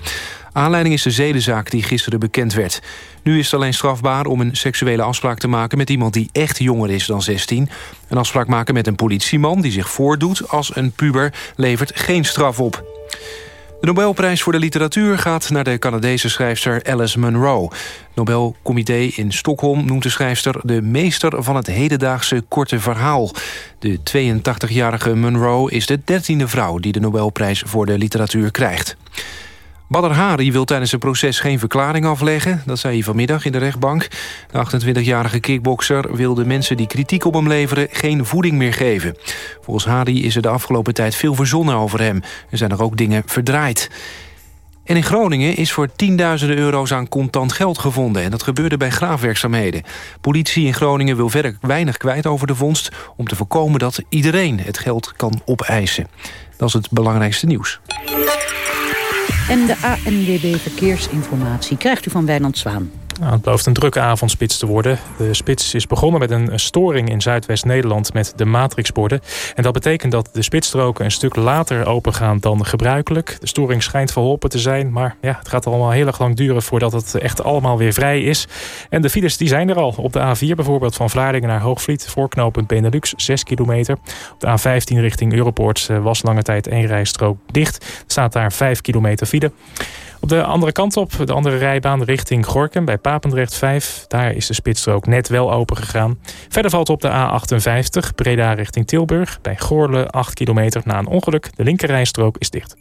Aanleiding is de zedenzaak die gisteren bekend werd. Nu is het alleen strafbaar om een seksuele afspraak te maken... met iemand die echt jonger is dan 16. Een afspraak maken met een politieman die zich voordoet als een puber... levert geen straf op. De Nobelprijs voor de literatuur gaat naar de Canadese schrijfster Alice Munro. Nobelcomité in Stockholm noemt de schrijfster de meester van het hedendaagse korte verhaal. De 82-jarige Munro is de dertiende vrouw die de Nobelprijs voor de literatuur krijgt. Badr Hari wil tijdens het proces geen verklaring afleggen. Dat zei hij vanmiddag in de rechtbank. De 28-jarige kickbokser wilde mensen die kritiek op hem leveren... geen voeding meer geven. Volgens Hari is er de afgelopen tijd veel verzonnen over hem. Er zijn er ook dingen verdraaid. En in Groningen is voor tienduizenden euro's aan contant geld gevonden. En dat gebeurde bij graafwerkzaamheden. Politie in Groningen wil verder weinig kwijt over de vondst... om te voorkomen dat iedereen het geld kan opeisen. Dat is het belangrijkste nieuws. En de ANWB Verkeersinformatie krijgt u van Wijnand Zwaan. Het belooft een drukke avondspits te worden. De spits is begonnen met een storing in Zuidwest-Nederland met de matrixborden. En dat betekent dat de spitsstroken een stuk later opengaan dan gebruikelijk. De storing schijnt verholpen te zijn, maar ja, het gaat allemaal heel erg lang duren voordat het echt allemaal weer vrij is. En de files die zijn er al. Op de A4 bijvoorbeeld van Vlaardingen naar Hoogvliet, voorknopend Benelux, 6 kilometer. Op de A15 richting Europoort eh, was lange tijd één rijstrook dicht. Er staat daar 5 kilometer file. Op de andere kant op, de andere rijbaan richting Gorkum bij Papendrecht 5. Daar is de spitsstrook net wel open gegaan. Verder valt op de A58 Breda richting Tilburg. Bij Goorle 8 kilometer na een ongeluk. De linkerrijstrook is dicht.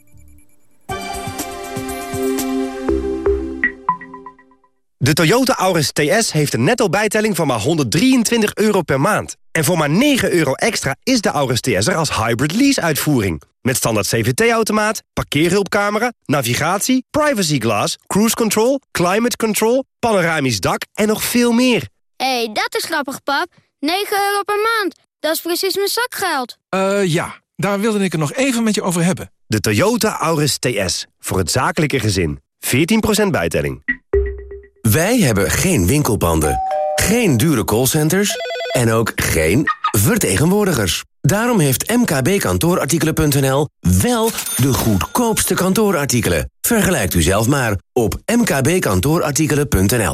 De Toyota Auris TS heeft een netto bijtelling van maar 123 euro per maand. En voor maar 9 euro extra is de Auris TS er als hybrid lease-uitvoering. Met standaard CVT-automaat, parkeerhulpcamera, navigatie, privacy glass, cruise control, climate control, panoramisch dak en nog veel meer. Hé, hey, dat is grappig, pap. 9 euro per maand. Dat is precies mijn zakgeld. Eh, uh, ja. Daar wilde ik het nog even met je over hebben. De Toyota Auris TS. Voor het zakelijke gezin. 14% bijtelling. Wij hebben geen winkelpanden, geen dure callcenters en ook geen vertegenwoordigers. Daarom heeft mkbkantoorartikelen.nl wel de goedkoopste kantoorartikelen. Vergelijkt u zelf maar op mkbkantoorartikelen.nl.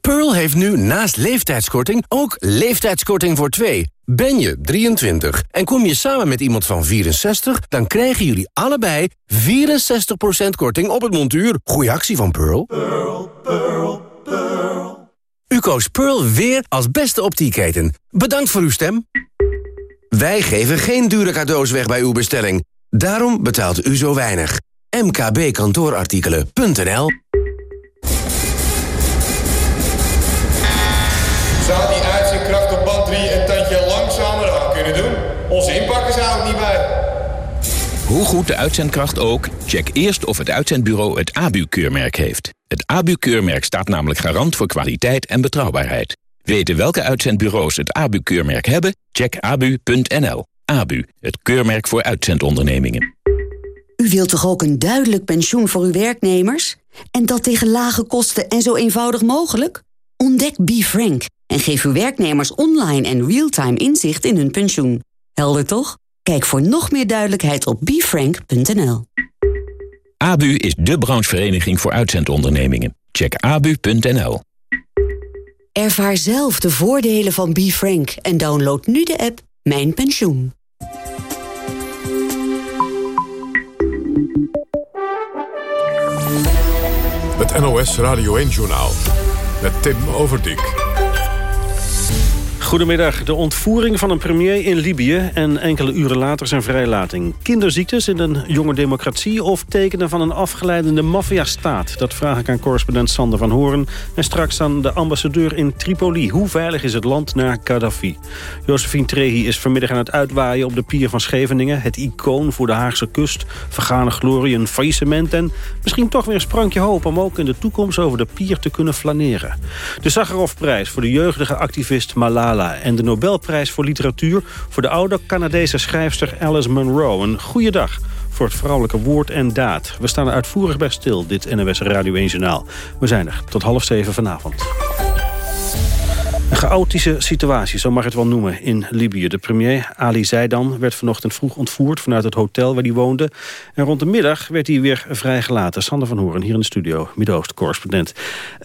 Pearl heeft nu naast leeftijdskorting ook leeftijdskorting voor twee. Ben je 23 en kom je samen met iemand van 64... dan krijgen jullie allebei 64% korting op het montuur. Goeie actie van Pearl. Pearl, Pearl, Pearl. U koos Pearl weer als beste optieketen. Bedankt voor uw stem. Wij geven geen dure cadeaus weg bij uw bestelling. Daarom betaalt u zo weinig. mkbkantoorartikelen.nl Zou die uitzendkracht op band 3 een tandje langzamer aan kunnen doen? Onze inpakken zijn ook niet bij. Hoe goed de uitzendkracht ook, check eerst of het uitzendbureau het ABU-keurmerk heeft. Het ABU-keurmerk staat namelijk garant voor kwaliteit en betrouwbaarheid. Weten welke uitzendbureaus het ABU-keurmerk hebben? Check abu.nl. ABU, het keurmerk voor uitzendondernemingen. U wilt toch ook een duidelijk pensioen voor uw werknemers? En dat tegen lage kosten en zo eenvoudig mogelijk? Ontdek BeFrank en geef uw werknemers online en real-time inzicht in hun pensioen. Helder toch? Kijk voor nog meer duidelijkheid op befrank.nl. ABU is de branchevereniging voor uitzendondernemingen. Check abu.nl. Ervaar zelf de voordelen van BeFrank en download nu de app Mijn Pensioen. Het NOS Radio 1-journaal met Tim Overdijk. Goedemiddag. De ontvoering van een premier in Libië en enkele uren later zijn vrijlating. Kinderziektes in een jonge democratie of tekenen van een afgeleidende maffiastaat? Dat vraag ik aan correspondent Sander van Horen en straks aan de ambassadeur in Tripoli. Hoe veilig is het land na Gaddafi? Josephine Trehi is vanmiddag aan het uitwaaien op de pier van Scheveningen. Het icoon voor de Haagse kust. Vergane glorie, een faillissement en misschien toch weer een sprankje hoop... om ook in de toekomst over de pier te kunnen flaneren. De Sakharovprijs voor de jeugdige activist Malala en de Nobelprijs voor literatuur... voor de oude Canadese schrijfster Alice Munro. Een goede dag voor het vrouwelijke woord en daad. We staan er uitvoerig bij stil, dit NOS Radio 1 Journaal. We zijn er tot half zeven vanavond. Een chaotische situatie, zo mag het wel noemen, in Libië. De premier Ali Zaidan werd vanochtend vroeg ontvoerd vanuit het hotel waar hij woonde. En rond de middag werd hij weer vrijgelaten. Sander van Horen hier in de studio, Midden-Oosten-correspondent.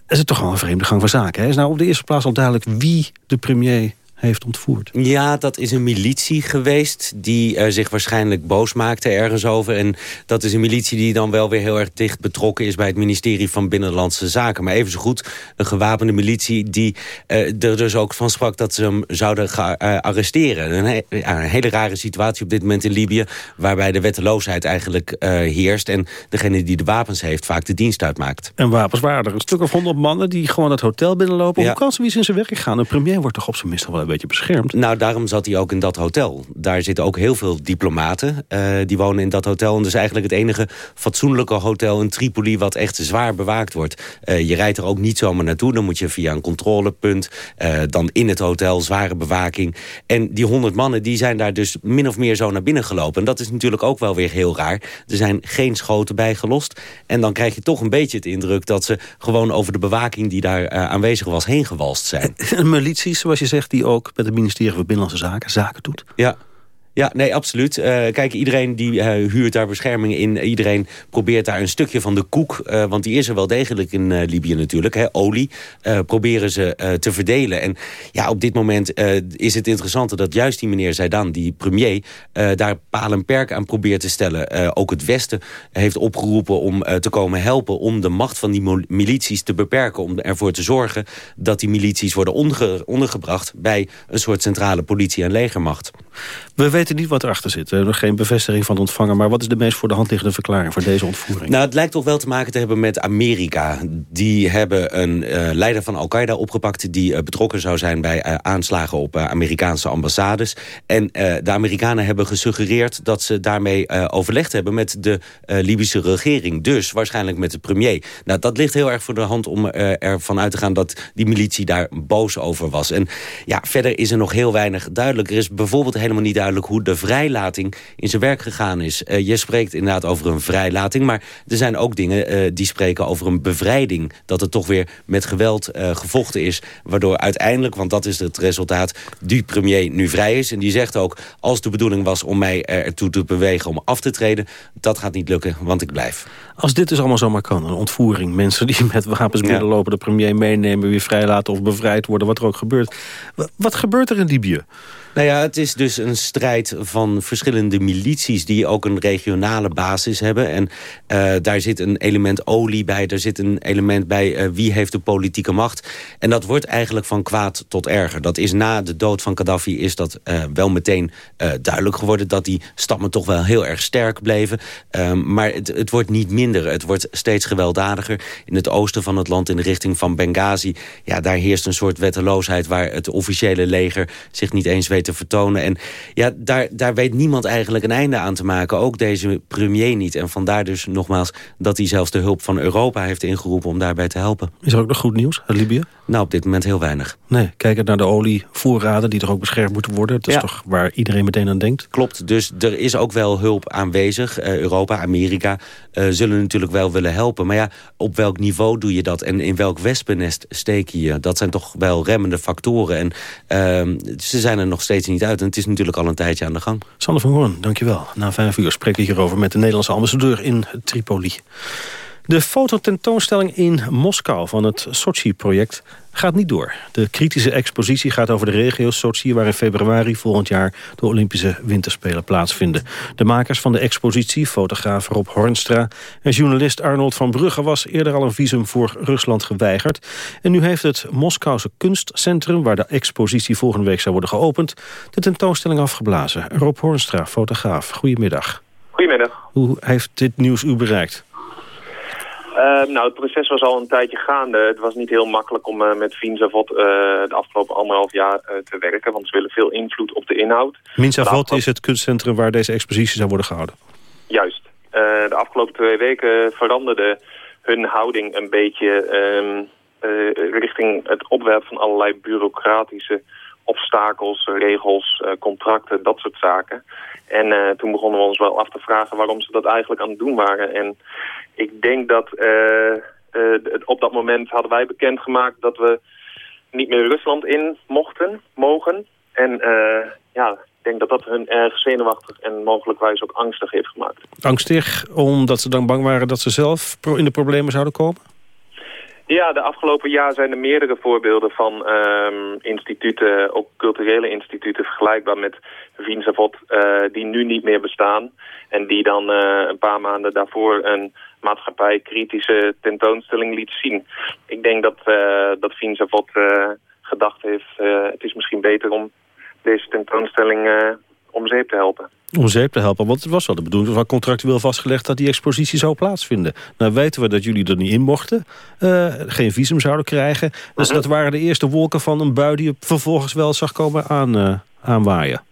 Is het toch wel een vreemde gang van zaken. Hè? Is nou op de eerste plaats al duidelijk wie de premier heeft ontvoerd. Ja, dat is een militie geweest die uh, zich waarschijnlijk boos maakte ergens over. En dat is een militie die dan wel weer heel erg dicht betrokken is... bij het ministerie van Binnenlandse Zaken. Maar even zo goed een gewapende militie die uh, er dus ook van sprak... dat ze hem zouden gaan uh, arresteren. Een, he een, hele rare situatie op dit moment in Libië... waarbij de wetteloosheid eigenlijk heerst... en degene die de wapens heeft vaak de dienst uitmaakt. En wapens waren er een stuk of honderd mannen... die gewoon het hotel binnenlopen. Ja. Hoe kan zoiets in zijn werk gaan? Een premier wordt toch op zijn minst wel een beetje beschermd. Nou, daarom zat hij ook in dat hotel. Daar zitten ook heel veel diplomaten. Uh, die wonen in dat hotel. En dus eigenlijk het enige fatsoenlijke hotel in Tripoli... wat echt zwaar bewaakt wordt. Uh, je rijdt er ook niet zomaar naartoe. Dan moet je via een controlepunt. Uh, dan in het hotel, zware bewaking. En die honderd mannen die zijn daar dus min of meer zo naar binnen gelopen. En dat is natuurlijk ook wel weer heel raar. Er zijn geen schoten bij gelost. En dan krijg je toch een beetje het indruk... dat ze gewoon over de bewaking die daar aanwezig was heen gewalst zijn. Milities, zoals je zegt, die ook met het ministerie van Binnenlandse Zaken zaken doet. Ja, ja, nee, absoluut. Uh, kijk, iedereen die uh, huurt daar bescherming in. Iedereen probeert daar een stukje van de koek. Uh, want die is er wel degelijk in Libië natuurlijk. Hè, olie proberen ze te verdelen. En ja, op dit moment is het interessante dat juist die meneer Zaidan, die premier... daar en perk aan probeert te stellen. ook het Westen heeft opgeroepen om te komen helpen... om de macht van die milities te beperken. Om ervoor te zorgen dat die milities worden ondergebracht... bij een soort centrale politie- en legermacht. We weten niet wat erachter zit. We hebben geen bevestiging van ontvangen. Maar wat is de meest voor de hand liggende verklaring voor deze ontvoering? Nou, het lijkt toch wel te maken te hebben met Amerika. Die hebben een uh, leider van Al-Qaeda opgepakt... die uh, betrokken zou zijn bij uh, aanslagen op Amerikaanse ambassades. En de Amerikanen hebben gesuggereerd dat ze daarmee overlegd hebben... met de Libische regering. Dus waarschijnlijk met de premier. Nou, dat ligt heel erg voor de hand om ervan uit te gaan... dat die militie daar boos over was. En ja, verder is er nog heel weinig duidelijk. Er is bijvoorbeeld helemaal niet duidelijk hoe de vrijlating in zijn werk gegaan is. Uh, je spreekt inderdaad over een vrijlating, maar er zijn ook dingen uh, die spreken over een bevrijding. Dat het toch weer met geweld uh, gevochten is, waardoor uiteindelijk, want dat is het resultaat, die premier nu vrij is. En die zegt ook, als de bedoeling was om mij ertoe te bewegen om af te treden, dat gaat niet lukken, want ik blijf. Als dit dus allemaal zomaar kan, een ontvoering, [LAUGHS] mensen die met wapens ja. binnenlopen, de premier meenemen, weer vrijlaten of bevrijd worden, wat er ook gebeurt. Wat gebeurt er in Libië? Nou ja, het is dus een strijd van verschillende milities... die ook een regionale basis hebben. En uh, daar zit een element olie bij, er zit een element bij... Uh, wie heeft de politieke macht. En dat wordt eigenlijk van kwaad tot erger. Dat is na de dood van Gaddafi is dat uh, wel meteen duidelijk geworden... dat die stammen toch wel heel erg sterk bleven. Ehm, maar het, het wordt niet minder. Het wordt steeds gewelddadiger. In het oosten van het land, in de richting van Benghazi... ja, daar heerst een soort wetteloosheid... waar het officiële leger zich niet eens weet te vertonen. En ja, daar, daar weet niemand eigenlijk een einde aan te maken. Ook deze premier niet. En vandaar dus nogmaals dat hij zelfs de hulp van Europa heeft ingeroepen... om daarbij te helpen. Is er ook nog goed nieuws uit Libië? Nou, op dit moment heel weinig. Nee, kijk naar de olievoorraden die er ook beschermd moeten worden. Dat is toch waar iedereen meteen aan denkt? Klopt, dus er is ook wel hulp aanwezig. Uh, Europa, Amerika uh, zullen natuurlijk wel willen helpen. Maar ja, op welk niveau doe je dat? En in welk wespennest steek je je? Dat zijn toch wel remmende factoren. En uh, ze zijn er nog steeds niet uit. En het is natuurlijk al een tijdje aan de gang. Sander van Hoorn, dankjewel. Na vijf uur spreek ik hierover met de Nederlandse ambassadeur in Tripoli. De fototentoonstelling in Moskou van het Sochi-project gaat niet door. De kritische expositie gaat over de regio Sochi... waar in februari volgend jaar de Olympische Winterspelen plaatsvinden. De makers van de expositie, fotograaf Rob Hornstra... en journalist Arnold van Brugge was eerder al een visum voor Rusland geweigerd. En nu heeft het Moskouse kunstcentrum... waar de expositie volgende week zou worden geopend... de tentoonstelling afgeblazen. Rob Hornstra, fotograaf, goedemiddag. Goedemiddag. Hoe heeft dit nieuws u bereikt? Uh, nou, het proces was al een tijdje gaande. Het was niet heel makkelijk om uh, met Vinsavot uh, de afgelopen anderhalf jaar te werken. Want ze willen veel invloed op de inhoud. Vinsavot is het kunstcentrum waar deze expositie zou worden gehouden? Juist. de afgelopen twee weken veranderde hun houding een beetje... Um, richting het opwerpen van allerlei bureaucratische obstakels, regels, contracten, dat soort zaken. En toen begonnen we ons wel af te vragen waarom ze dat eigenlijk aan het doen waren. En ik denk dat uh, uh, op dat moment hadden wij bekendgemaakt dat we niet meer Rusland in mochten, mogen. En uh, ja, ik denk dat dat hun erg zenuwachtig en mogelijkwijs ook angstig heeft gemaakt. Angstig omdat ze dan bang waren dat ze zelf in de problemen zouden komen? Ja, de afgelopen jaar zijn er meerdere voorbeelden van um, instituten, ook culturele instituten, vergelijkbaar met Vinsavot, uh, die nu niet meer bestaan. En die dan uh, een paar maanden daarvoor een maatschappij-kritische tentoonstelling liet zien. Ik denk dat, uh, dat Vinsavot gedacht heeft, het is misschien beter om deze tentoonstelling om zeep te helpen. Om zeep te helpen, want het was wel de bedoeling... was contractueel vastgelegd dat die expositie zou plaatsvinden. Nou weten we dat jullie er niet in mochten, geen visum zouden krijgen. Dus mhm. dat waren de eerste wolken van een bui die je vervolgens wel zag komen aan, aanwaaien.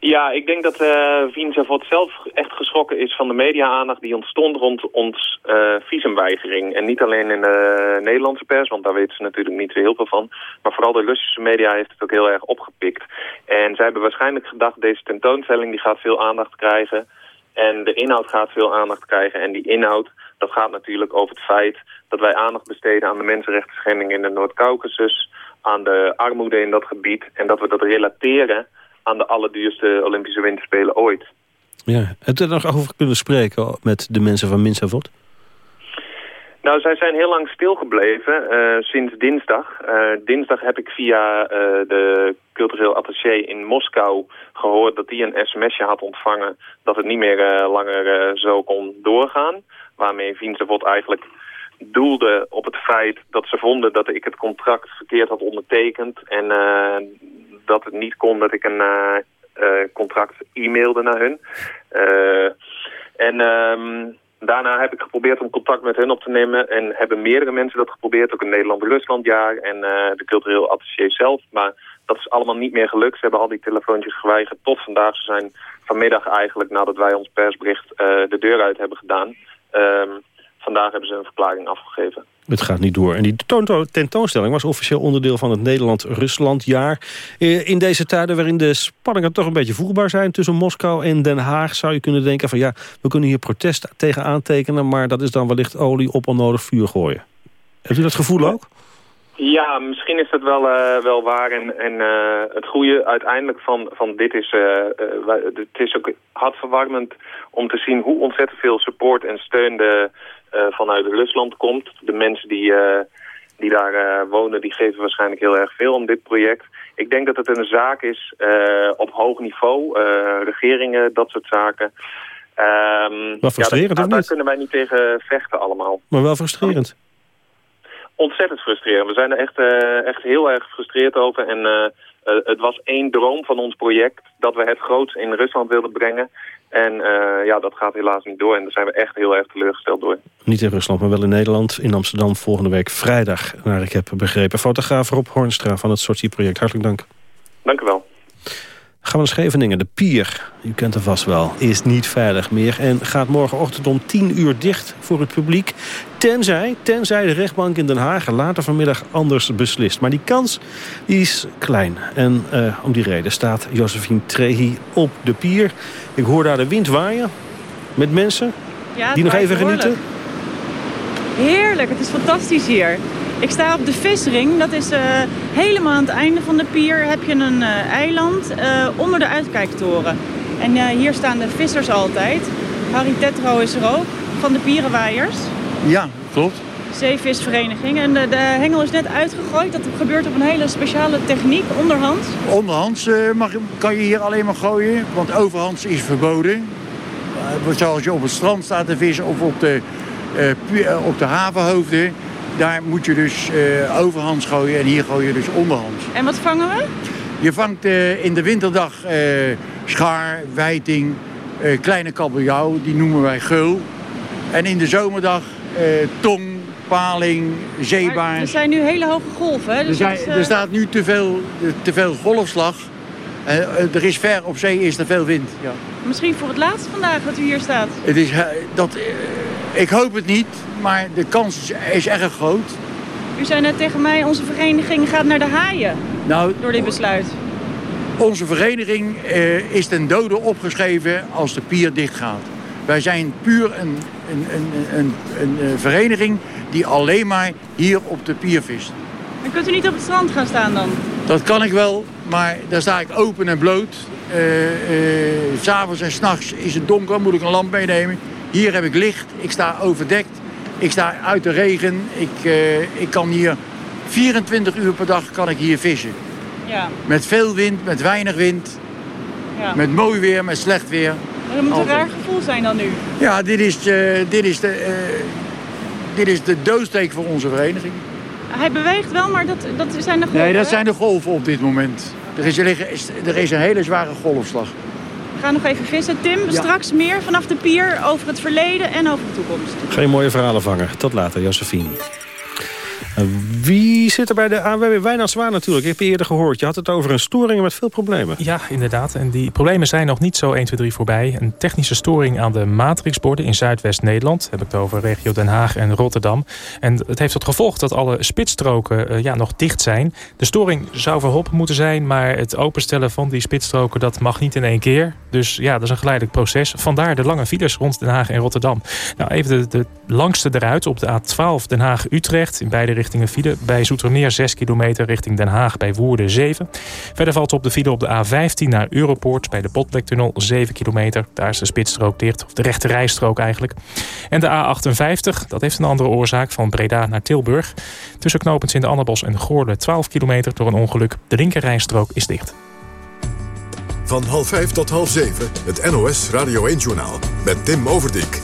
Ja, ik denk dat uh, zelf echt geschrokken is van de media-aandacht die ontstond rond ons uh, visumweigering. En niet alleen in de Nederlandse pers, want daar weten ze natuurlijk niet zo heel veel van. Maar vooral de Russische media heeft het ook heel erg opgepikt. En zij hebben waarschijnlijk gedacht, deze tentoonstelling die gaat veel aandacht krijgen. En de inhoud gaat veel aandacht krijgen. En die inhoud, dat gaat natuurlijk over het feit dat wij aandacht besteden aan de mensenrechten schendingen in de Noord-Caucasus. Aan de armoede in dat gebied. En dat we dat relateren aan de allerduurste Olympische Winterspelen ooit. Ja, heb je er nog over kunnen spreken met de mensen van Minsavot? Nou, zij zijn heel lang stilgebleven uh, sinds dinsdag. Uh, dinsdag heb ik via uh, de cultureel attaché in Moskou gehoord dat hij een sms'je had ontvangen dat het niet meer langer zo kon doorgaan. Waarmee Vinsavot eigenlijk doelde op het feit dat ze vonden dat ik het contract verkeerd had ondertekend. En dat het niet kon dat ik een uh, contract e-mailde naar hun. En um, daarna heb ik geprobeerd om contact met hen op te nemen. En hebben meerdere mensen dat geprobeerd. Ook in Nederland-Rusland jaar en de cultureel attaché zelf. Maar dat is allemaal niet meer gelukt. Ze hebben al die telefoontjes geweigerd tot vandaag. Ze zijn vanmiddag eigenlijk, nadat wij ons persbericht de deur uit hebben gedaan... Um, vandaag hebben ze een verklaring afgegeven. Het gaat niet door. En die tentoonstelling was officieel onderdeel van het Nederland-Rusland-jaar. Eh, in deze tijden waarin de spanningen toch een beetje voelbaar zijn... tussen Moskou en Den Haag zou je kunnen denken van... ja, we kunnen hier protest tegen aantekenen... maar dat is dan wellicht olie op onnodig vuur gooien. Heeft u dat gevoel ook? Ja, misschien is dat wel, uh, wel waar. En, en uh, het goede uiteindelijk van, van dit is... Uh, het is ook hartverwarmend om te zien hoe ontzettend veel support en steun... de vanuit Rusland komt. De mensen die, uh, die daar wonen, die geven waarschijnlijk heel erg veel om dit project. Ik denk dat het een zaak is op hoog niveau, regeringen, dat soort zaken. Um, Wat frustrerend, ja, daar, of daar niet? kunnen wij niet tegen vechten allemaal. Maar wel frustrerend. Ontzettend frustrerend. We zijn er echt, uh, echt heel erg gefrustreerd over. En uh, uh, het was één droom van ons project dat we het groots in Rusland wilden brengen. En ja, dat gaat helaas niet door. En daar zijn we echt heel erg teleurgesteld door. Niet in Rusland, maar wel in Nederland. In Amsterdam volgende week vrijdag, naar ik heb begrepen. Fotograaf Rob Hornstra van het Sochi-project. Hartelijk dank. Dank u wel. Gaan we naar Scheveningen. De pier, u kent het vast wel, is niet veilig meer... en gaat morgenochtend om 10 uur dicht voor het publiek. Tenzij, tenzij de rechtbank in Den Haag later vanmiddag anders beslist. Maar die kans die is klein. En uh, om die reden staat Josephine Trehi op de pier. Ik hoor daar de wind waaien met mensen ja, die nog even genieten. Heerlijk, het is fantastisch hier. Ik sta op de visring. Dat is uh, helemaal aan het einde van de pier. Heb je een uh, eiland uh, onder de uitkijktoren. En hier staan de vissers altijd. Harry Tetro is er ook, van de Pierenwaaiers. Ja, klopt. Zeevisvereniging. En de, de, hengel is net uitgegooid. Dat gebeurt op een hele speciale techniek, onderhands. Onderhands mag, kan je hier alleen maar gooien, want overhands is verboden. zoals je op het strand staat te vissen of op de, op de havenhoofden daar moet je dus uh, overhands gooien en hier gooi je dus onderhands. En wat vangen we? Je vangt uh, in de winterdag uh, schaar, wijting, kleine kabeljauw, die noemen wij geul. En in de zomerdag tong, paling, zeebaars. Er zijn nu hele hoge golven. Hè? Dus er, zijn, is, er staat nu te veel, te veel golfslag. er is ver op zee is er veel wind. Ja. Misschien voor het laatst vandaag dat u hier staat. Het is, dat, ik hoop het niet, maar de kans is, is, erg groot. U zei net tegen mij, onze vereniging gaat naar de haaien nou, door dit besluit. Onze vereniging uh, is ten dode opgeschreven als de pier dicht gaat. Wij zijn puur een, een, een, een, een, een vereniging die alleen maar hier op de pier vist. En kunt u niet op het strand gaan staan dan? Dat kan ik wel, maar daar sta ik open en bloot. Uh, uh, S'avonds en s'nachts is het donker, moet ik een lamp meenemen. Hier heb ik licht, ik sta overdekt, ik sta uit de regen. Ik, uh, ik kan hier 24 uur per dag kan ik hier vissen. Ja. Met veel wind, met weinig wind. Ja. Met mooi weer, met slecht weer. Dat moet een raar gevoel zijn dan nu. Ja, dit is, uh, dit is, de, uh, dit is de doodsteek voor onze vereniging. Hij beweegt wel, maar dat, dat zijn de golven? Nee, dat zijn de golven op dit moment. Er is, er is een hele zware golfslag. We gaan nog even vissen. Tim, ja. straks meer vanaf de pier over het verleden en over de toekomst. Geen mooie verhalen vangen. Tot later, Josephine. Wie zit er bij de ANWB? Wijnand Zwaar natuurlijk. Ik heb je eerder gehoord. Je had het over een storing met veel problemen. Ja, inderdaad. En die problemen zijn nog niet zo 1, 2, 3 voorbij. Een technische storing aan de matrixborden in Zuidwest-Nederland. Heb ik het over regio Den Haag en Rotterdam. En het heeft tot gevolg dat alle spitsstroken uh, ja, nog dicht zijn. De storing zou verholpen moeten zijn. Maar het openstellen van die spitsstroken dat mag niet in één keer. Dus ja, dat is een geleidelijk proces. Vandaar de lange files rond Den Haag en Rotterdam. Nou, even de langste eruit op de A12 Den Haag-Utrecht. In beide richtingen file. Bij Zoetermeer 6 kilometer richting Den Haag bij Woerden 7. Verder valt op de file op de A15 naar Europoort bij de Botlektunnel 7 kilometer. Daar is de spitsstrook dicht, of de rechte rijstrook eigenlijk. En de A58, dat heeft een andere oorzaak, van Breda naar Tilburg. Tussen knooppunt Sint-Annabos en Goorle 12 kilometer door een ongeluk. De linkerrijstrook is dicht. Van half 5 tot half 7, het NOS Radio 1-journaal met Tim Overdijk.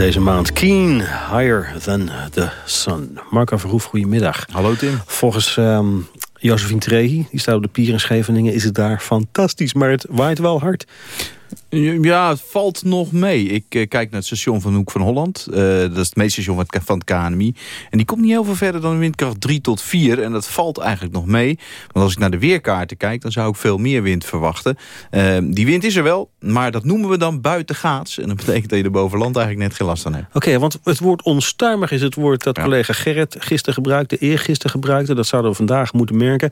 Deze maand. Keen, Higher Than The Sun. Marco Verhoef, goedemiddag. Hallo Tim. Volgens ehm Josephine Trehi, die staat op de pier in Scheveningen... is het daar fantastisch, maar het waait wel hard. Ja, het valt nog mee. Ik eh, kijk naar het station van Hoek van Holland. Eh, dat is het meetstation van het, van het KNMI. En die komt niet heel veel verder dan windkracht 3 tot 4. En dat valt eigenlijk nog mee. Want als ik naar de weerkaarten kijk, dan zou ik veel meer wind verwachten. Eh, die wind is er wel, maar dat noemen we dan buitengaats. En dat betekent dat je er boven land eigenlijk net geen last van hebt. Oké, want het woord onstuimig is het woord dat collega Gerrit gisteren gebruikte... eergisteren gebruikte, dat zouden we vandaag moeten merken.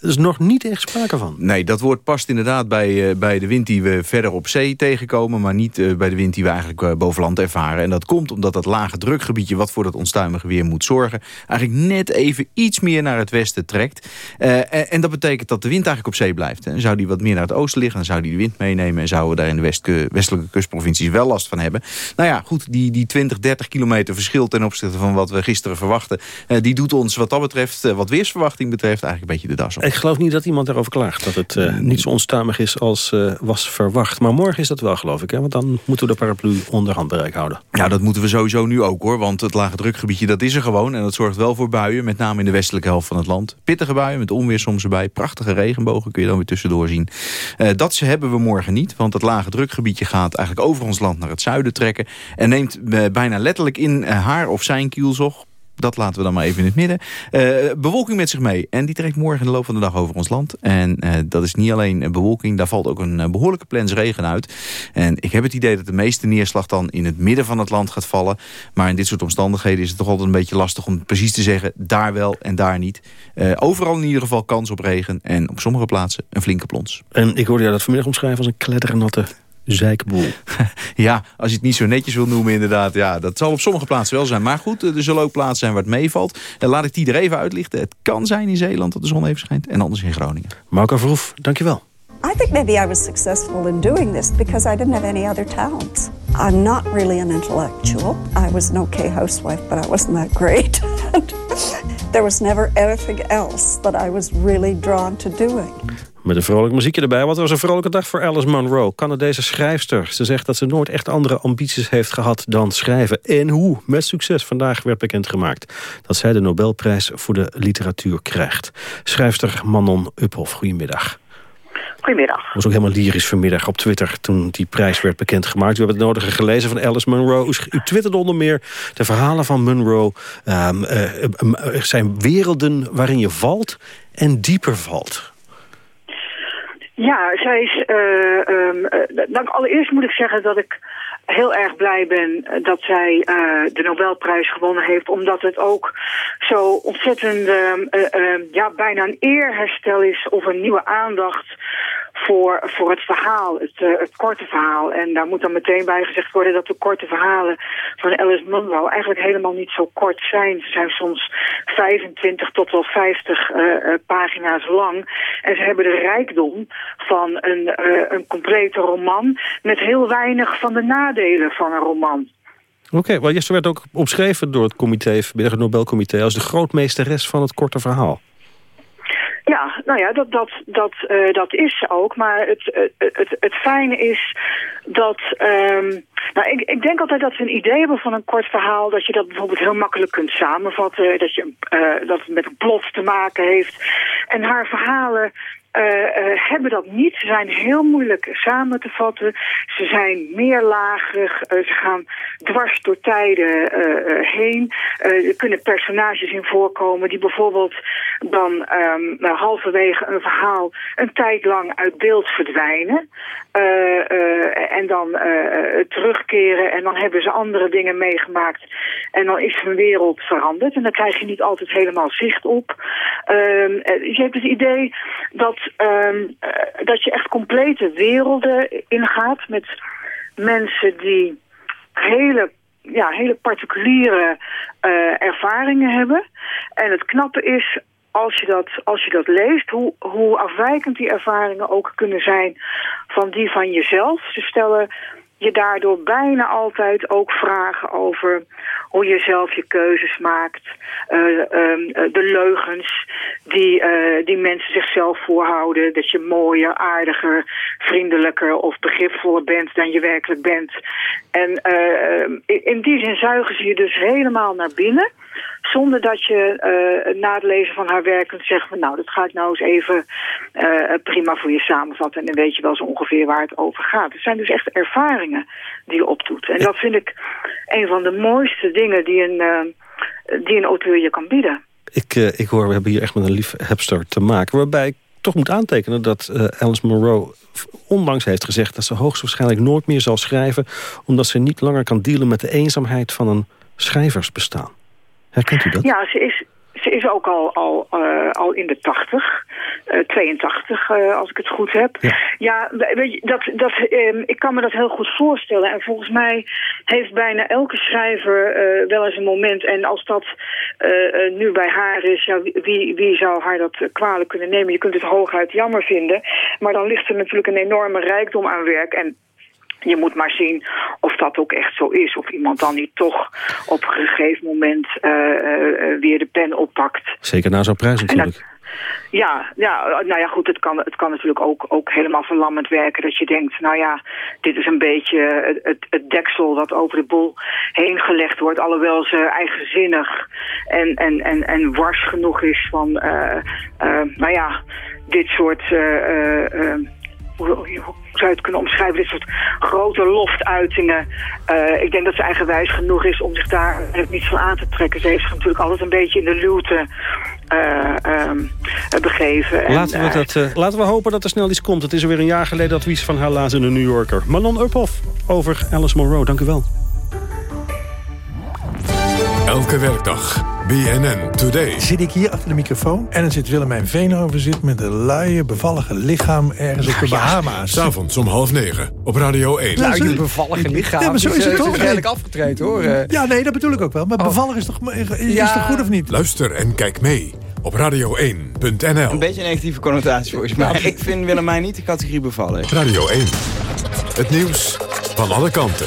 Er is nog niet echt sprake van. Nee, dat woord past inderdaad bij, eh, bij de wind die we verder op zee tegenkomen... maar niet eh, bij de wind die we eigenlijk eh, boven land ervaren. En dat komt omdat dat lage drukgebiedje... wat voor dat onstuimige weer moet zorgen... eigenlijk net even iets meer naar het westen trekt. Eh, en, dat betekent dat de wind eigenlijk op zee blijft. En zou die wat meer naar het oosten liggen... dan zou die de wind meenemen... en zouden we daar in de westelijke kustprovincies wel last van hebben. Nou ja, goed, die, die 20, 30 kilometer verschil... ten opzichte van wat we gisteren verwachten... die doet ons wat dat betreft, wat weersverwachting betreft... eigenlijk een beetje de das op. Ik geloof niet dat iemand daarover klaagt. Dat het niet zo onstuimig is als was verwacht. Maar morgen is dat wel, geloof ik. Hè? Want dan moeten we de paraplu onder handbereik houden. Ja, dat moeten we sowieso nu ook hoor. Want het lage drukgebiedje dat is er gewoon. En dat zorgt wel voor buien. Met name in de westelijke helft van het land. Pittige buien met onweer soms erbij. Prachtige regenbogen kun je dan weer tussendoor zien. Eh, dat ze hebben we morgen niet. Want het lage drukgebiedje gaat eigenlijk over ons land naar het zuiden trekken. En neemt eh, bijna letterlijk in eh, haar of zijn kielzog dat laten we dan maar even in het midden. Eh, bewolking met zich mee. En die trekt morgen in de loop van de dag over ons land. En eh, dat is niet alleen bewolking. Daar valt ook een eh, behoorlijke plens regen uit. En ik heb het idee dat de meeste neerslag dan in het midden van het land gaat vallen. Maar in dit soort omstandigheden is het toch altijd een beetje lastig om precies te zeggen. Daar wel en daar niet. Overal in ieder geval kans op regen. En op sommige plaatsen een flinke plons. En ik hoorde jou dat vanmiddag omschrijven als een kleddernatte zeikboel. [LAUGHS] Ja, als je het niet zo netjes wil noemen inderdaad. Ja, dat zal op sommige plaatsen wel zijn. Maar goed, er zullen ook plaatsen zijn waar het meevalt. En laat ik die er even uitlichten. Het kan zijn in Zeeland dat de zon even schijnt. En anders in Groningen. Marco Verhoef, dankjewel. I think maybe I was successful in doing this because I didn't have any other talents. I'm not really an intellectual. I was an okay housewife, but I wasn't that great. [LAUGHS] there was never anything else that I was really drawn to doing. Met een vrolijk muziekje erbij. Wat was een vrolijke dag voor Alice Munro. Canadese schrijfster. Ze zegt dat ze nooit echt andere ambities heeft gehad dan schrijven. En hoe? Met succes. Vandaag werd bekendgemaakt dat zij de Nobelprijs voor de literatuur krijgt. Schrijfster Manon Uphoff, goedemiddag. Goedemiddag. was ook helemaal lyrisch vanmiddag op Twitter toen die prijs werd bekendgemaakt. U hebt het nodige gelezen van Alice Munro. U, twitterde onder meer de verhalen van Munro. eh, zijn werelden waarin je valt en dieper valt. Ja, zij is... nou, allereerst moet ik zeggen dat ik heel erg blij ben eh, dat zij de Nobelprijs gewonnen heeft. Omdat het ook zo ontzettend, ehm, eh, ehm, ja, bijna een eerherstel is of een nieuwe aandacht voor, voor het verhaal, het, eh, het korte verhaal. En daar moet dan meteen bij gezegd worden dat de korte verhalen van Alice Munro eigenlijk helemaal niet zo kort zijn. Ze zijn soms 25 tot wel 50 eh, eh, pagina's lang. En ze hebben de rijkdom van een, een complete roman met heel weinig van de nadelen van een roman. Oké, wel, ze werd ook omschreven door het comité, binnen het Nobelcomité... als de grootmeesteres van het korte verhaal. Ja, nou ja, dat, dat, dat, eh, dat is ze ook. Maar het, het, het fijne is dat... ehm, nou, ik, ik denk altijd dat we een idee hebben van een kort verhaal... dat je dat bijvoorbeeld heel makkelijk kunt samenvatten. Dat, je, eh, dat het met een plot te maken heeft. En haar verhalen... eh, eh, hebben dat niet. Ze zijn heel moeilijk samen te vatten. Ze zijn meerlagig. eh, ze gaan dwars door tijden heen. Er kunnen personages in voorkomen die bijvoorbeeld dan ehm, nou, halverwege een verhaal een tijd lang uit beeld verdwijnen. En dan terugkeren en dan hebben ze andere dingen meegemaakt. En dan is hun wereld veranderd en daar krijg je niet altijd helemaal zicht op. Ehm, eh, je hebt het idee dat, ehm, eh, dat je echt complete werelden ingaat met mensen die hele, ja, hele particuliere eh, ervaringen hebben. En het knappe is, als je dat, als je dat leest, hoe, hoe afwijkend die ervaringen ook kunnen zijn van die van jezelf. Ze stellen je daardoor bijna altijd ook vragen over hoe je zelf je keuzes maakt. eh, ehm, eh, de leugens die, eh, die mensen zichzelf voorhouden. Dat je mooier, aardiger, vriendelijker of begripvoller bent dan je werkelijk bent. En eh, in, in die zin zuigen ze je dus helemaal naar binnen. Zonder dat je eh, na het lezen van haar werk kunt zeggen... van, nou, dat ga ik nou eens even eh, prima voor je samenvatten... en dan weet je wel zo ongeveer waar het over gaat. Het zijn dus echt ervaringen die je opdoet. En dat vind ik een van de mooiste dingen die een, eh, die een auteur je kan bieden. Ik, eh, ik hoor, we hebben hier echt met een liefhebster te maken... waarbij ik toch moet aantekenen dat eh, Alice Monroe onlangs heeft gezegd... dat ze hoogstwaarschijnlijk nooit meer zal schrijven... omdat ze niet langer kan dealen met de eenzaamheid van een schrijversbestaan. Herkent u dat? Ja, ze is, ze is ook al, al, eh, al in de 80, eh 82 eh, als ik het goed heb. Ja, weet je, dat, dat, ehm, ik kan me dat heel goed voorstellen. En volgens mij heeft bijna elke schrijver eh, wel eens een moment. En als dat eh, eh, nu bij haar is, ja, wie, wie zou haar dat eh, kwalijk kunnen nemen? Je kunt het hooguit jammer vinden. Maar dan ligt er natuurlijk een enorme rijkdom aan werk. En je moet maar zien of dat ook echt zo is. Of iemand dan niet toch op een gegeven moment eh, eh, eh, weer de pen oppakt. Zeker na zo'n prijs natuurlijk. Ja, ja, nou ja, goed, het kan, het kan natuurlijk ook, ook helemaal verlammend werken. Dat je denkt, nou ja, dit is een beetje het, deksel dat over de boel heen gelegd wordt. Alhoewel ze eigenzinnig en, en, en, en wars genoeg is van, nou ja, dit soort... hoe zou je het kunnen omschrijven? Dit soort grote loftuitingen. Eh, ik denk dat ze eigenwijs genoeg is om zich daar niets van aan te trekken. Ze heeft zich natuurlijk altijd een beetje in de luwte eh, begeven. En, Laten we, eh, dat, laten we hopen dat er snel iets komt. Het is alweer een jaar geleden dat we iets van haar lazen in de New Yorker. Manon Uphoff over Alice Monroe. Dank u wel. Elke werkdag. BNN Today. Zit ik hier achter de microfoon en dan zit Willemijn Veenhoven zit met een luie, bevallige lichaam ergens op de Bahama's. S'avonds om half negen op Radio 1. Nou, Luie, zo- bevallige lichaam. Ja, maar zo is het toch? redelijk afgetraind hoor. Eh, Ja, nee, dat bedoel ik ook wel. Maar bevallig is toch, is Ja. toch goed of niet? Luister en kijk mee op radio1.nl. Een beetje een negatieve connotatie volgens mij. Ik vind Willemijn niet de categorie bevallen. Radio 1. Het nieuws van alle kanten.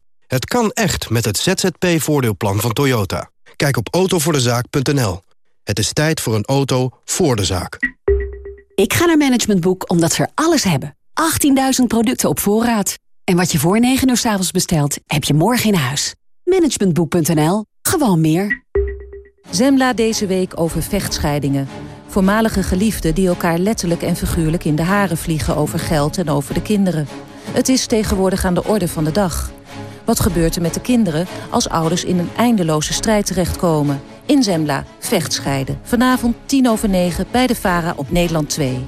Het kan echt met het ZZP-voordeelplan van Toyota. Kijk op autovoordezaak.nl. Het is tijd voor een auto voor de zaak. Ik ga naar Management Boek omdat ze er alles hebben. 18.000 producten op voorraad. En wat je voor 9 uur s avonds bestelt, heb je morgen in huis. Managementboek.nl. Gewoon meer. Zembla deze week over vechtscheidingen. Voormalige geliefden die elkaar letterlijk en figuurlijk in de haren vliegen over geld en over de kinderen. Het is tegenwoordig aan de orde van de dag. Wat gebeurt er met de kinderen als ouders in een eindeloze strijd terechtkomen? In Zembla, vechtscheiden. Vanavond 10 over 9 bij de VARA op Nederland 2.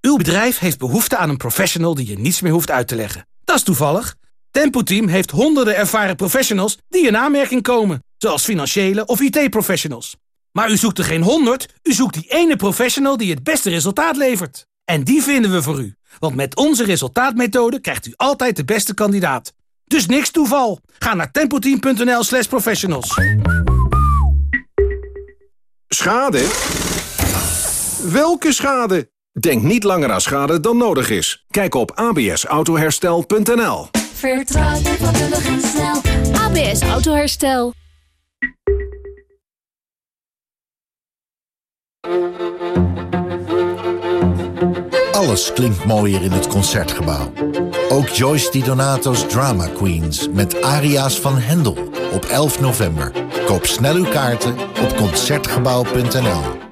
Uw bedrijf heeft behoefte aan een professional die je niets meer hoeft uit te leggen. Dat is toevallig. Tempo Team heeft honderden ervaren professionals die in aanmerking komen. Zoals financiële of IT-professionals. Maar u zoekt er geen honderd, u zoekt die ene professional die het beste resultaat levert. En die vinden we voor u. Want met onze resultaatmethode krijgt u altijd de beste kandidaat. Dus niks toeval. Ga naar tempoteam.nl slash professionals. Schade? Welke schade? Denk niet langer aan schade dan nodig is. Kijk op absautoherstel.nl Vertrouw je vakkundig en snel. ABS Autoherstel. Alles klinkt mooier in het Concertgebouw. Ook Joyce Di Donato's Drama Queens met aria's van Hendel op 11 november. Koop snel uw kaarten op Concertgebouw.nl.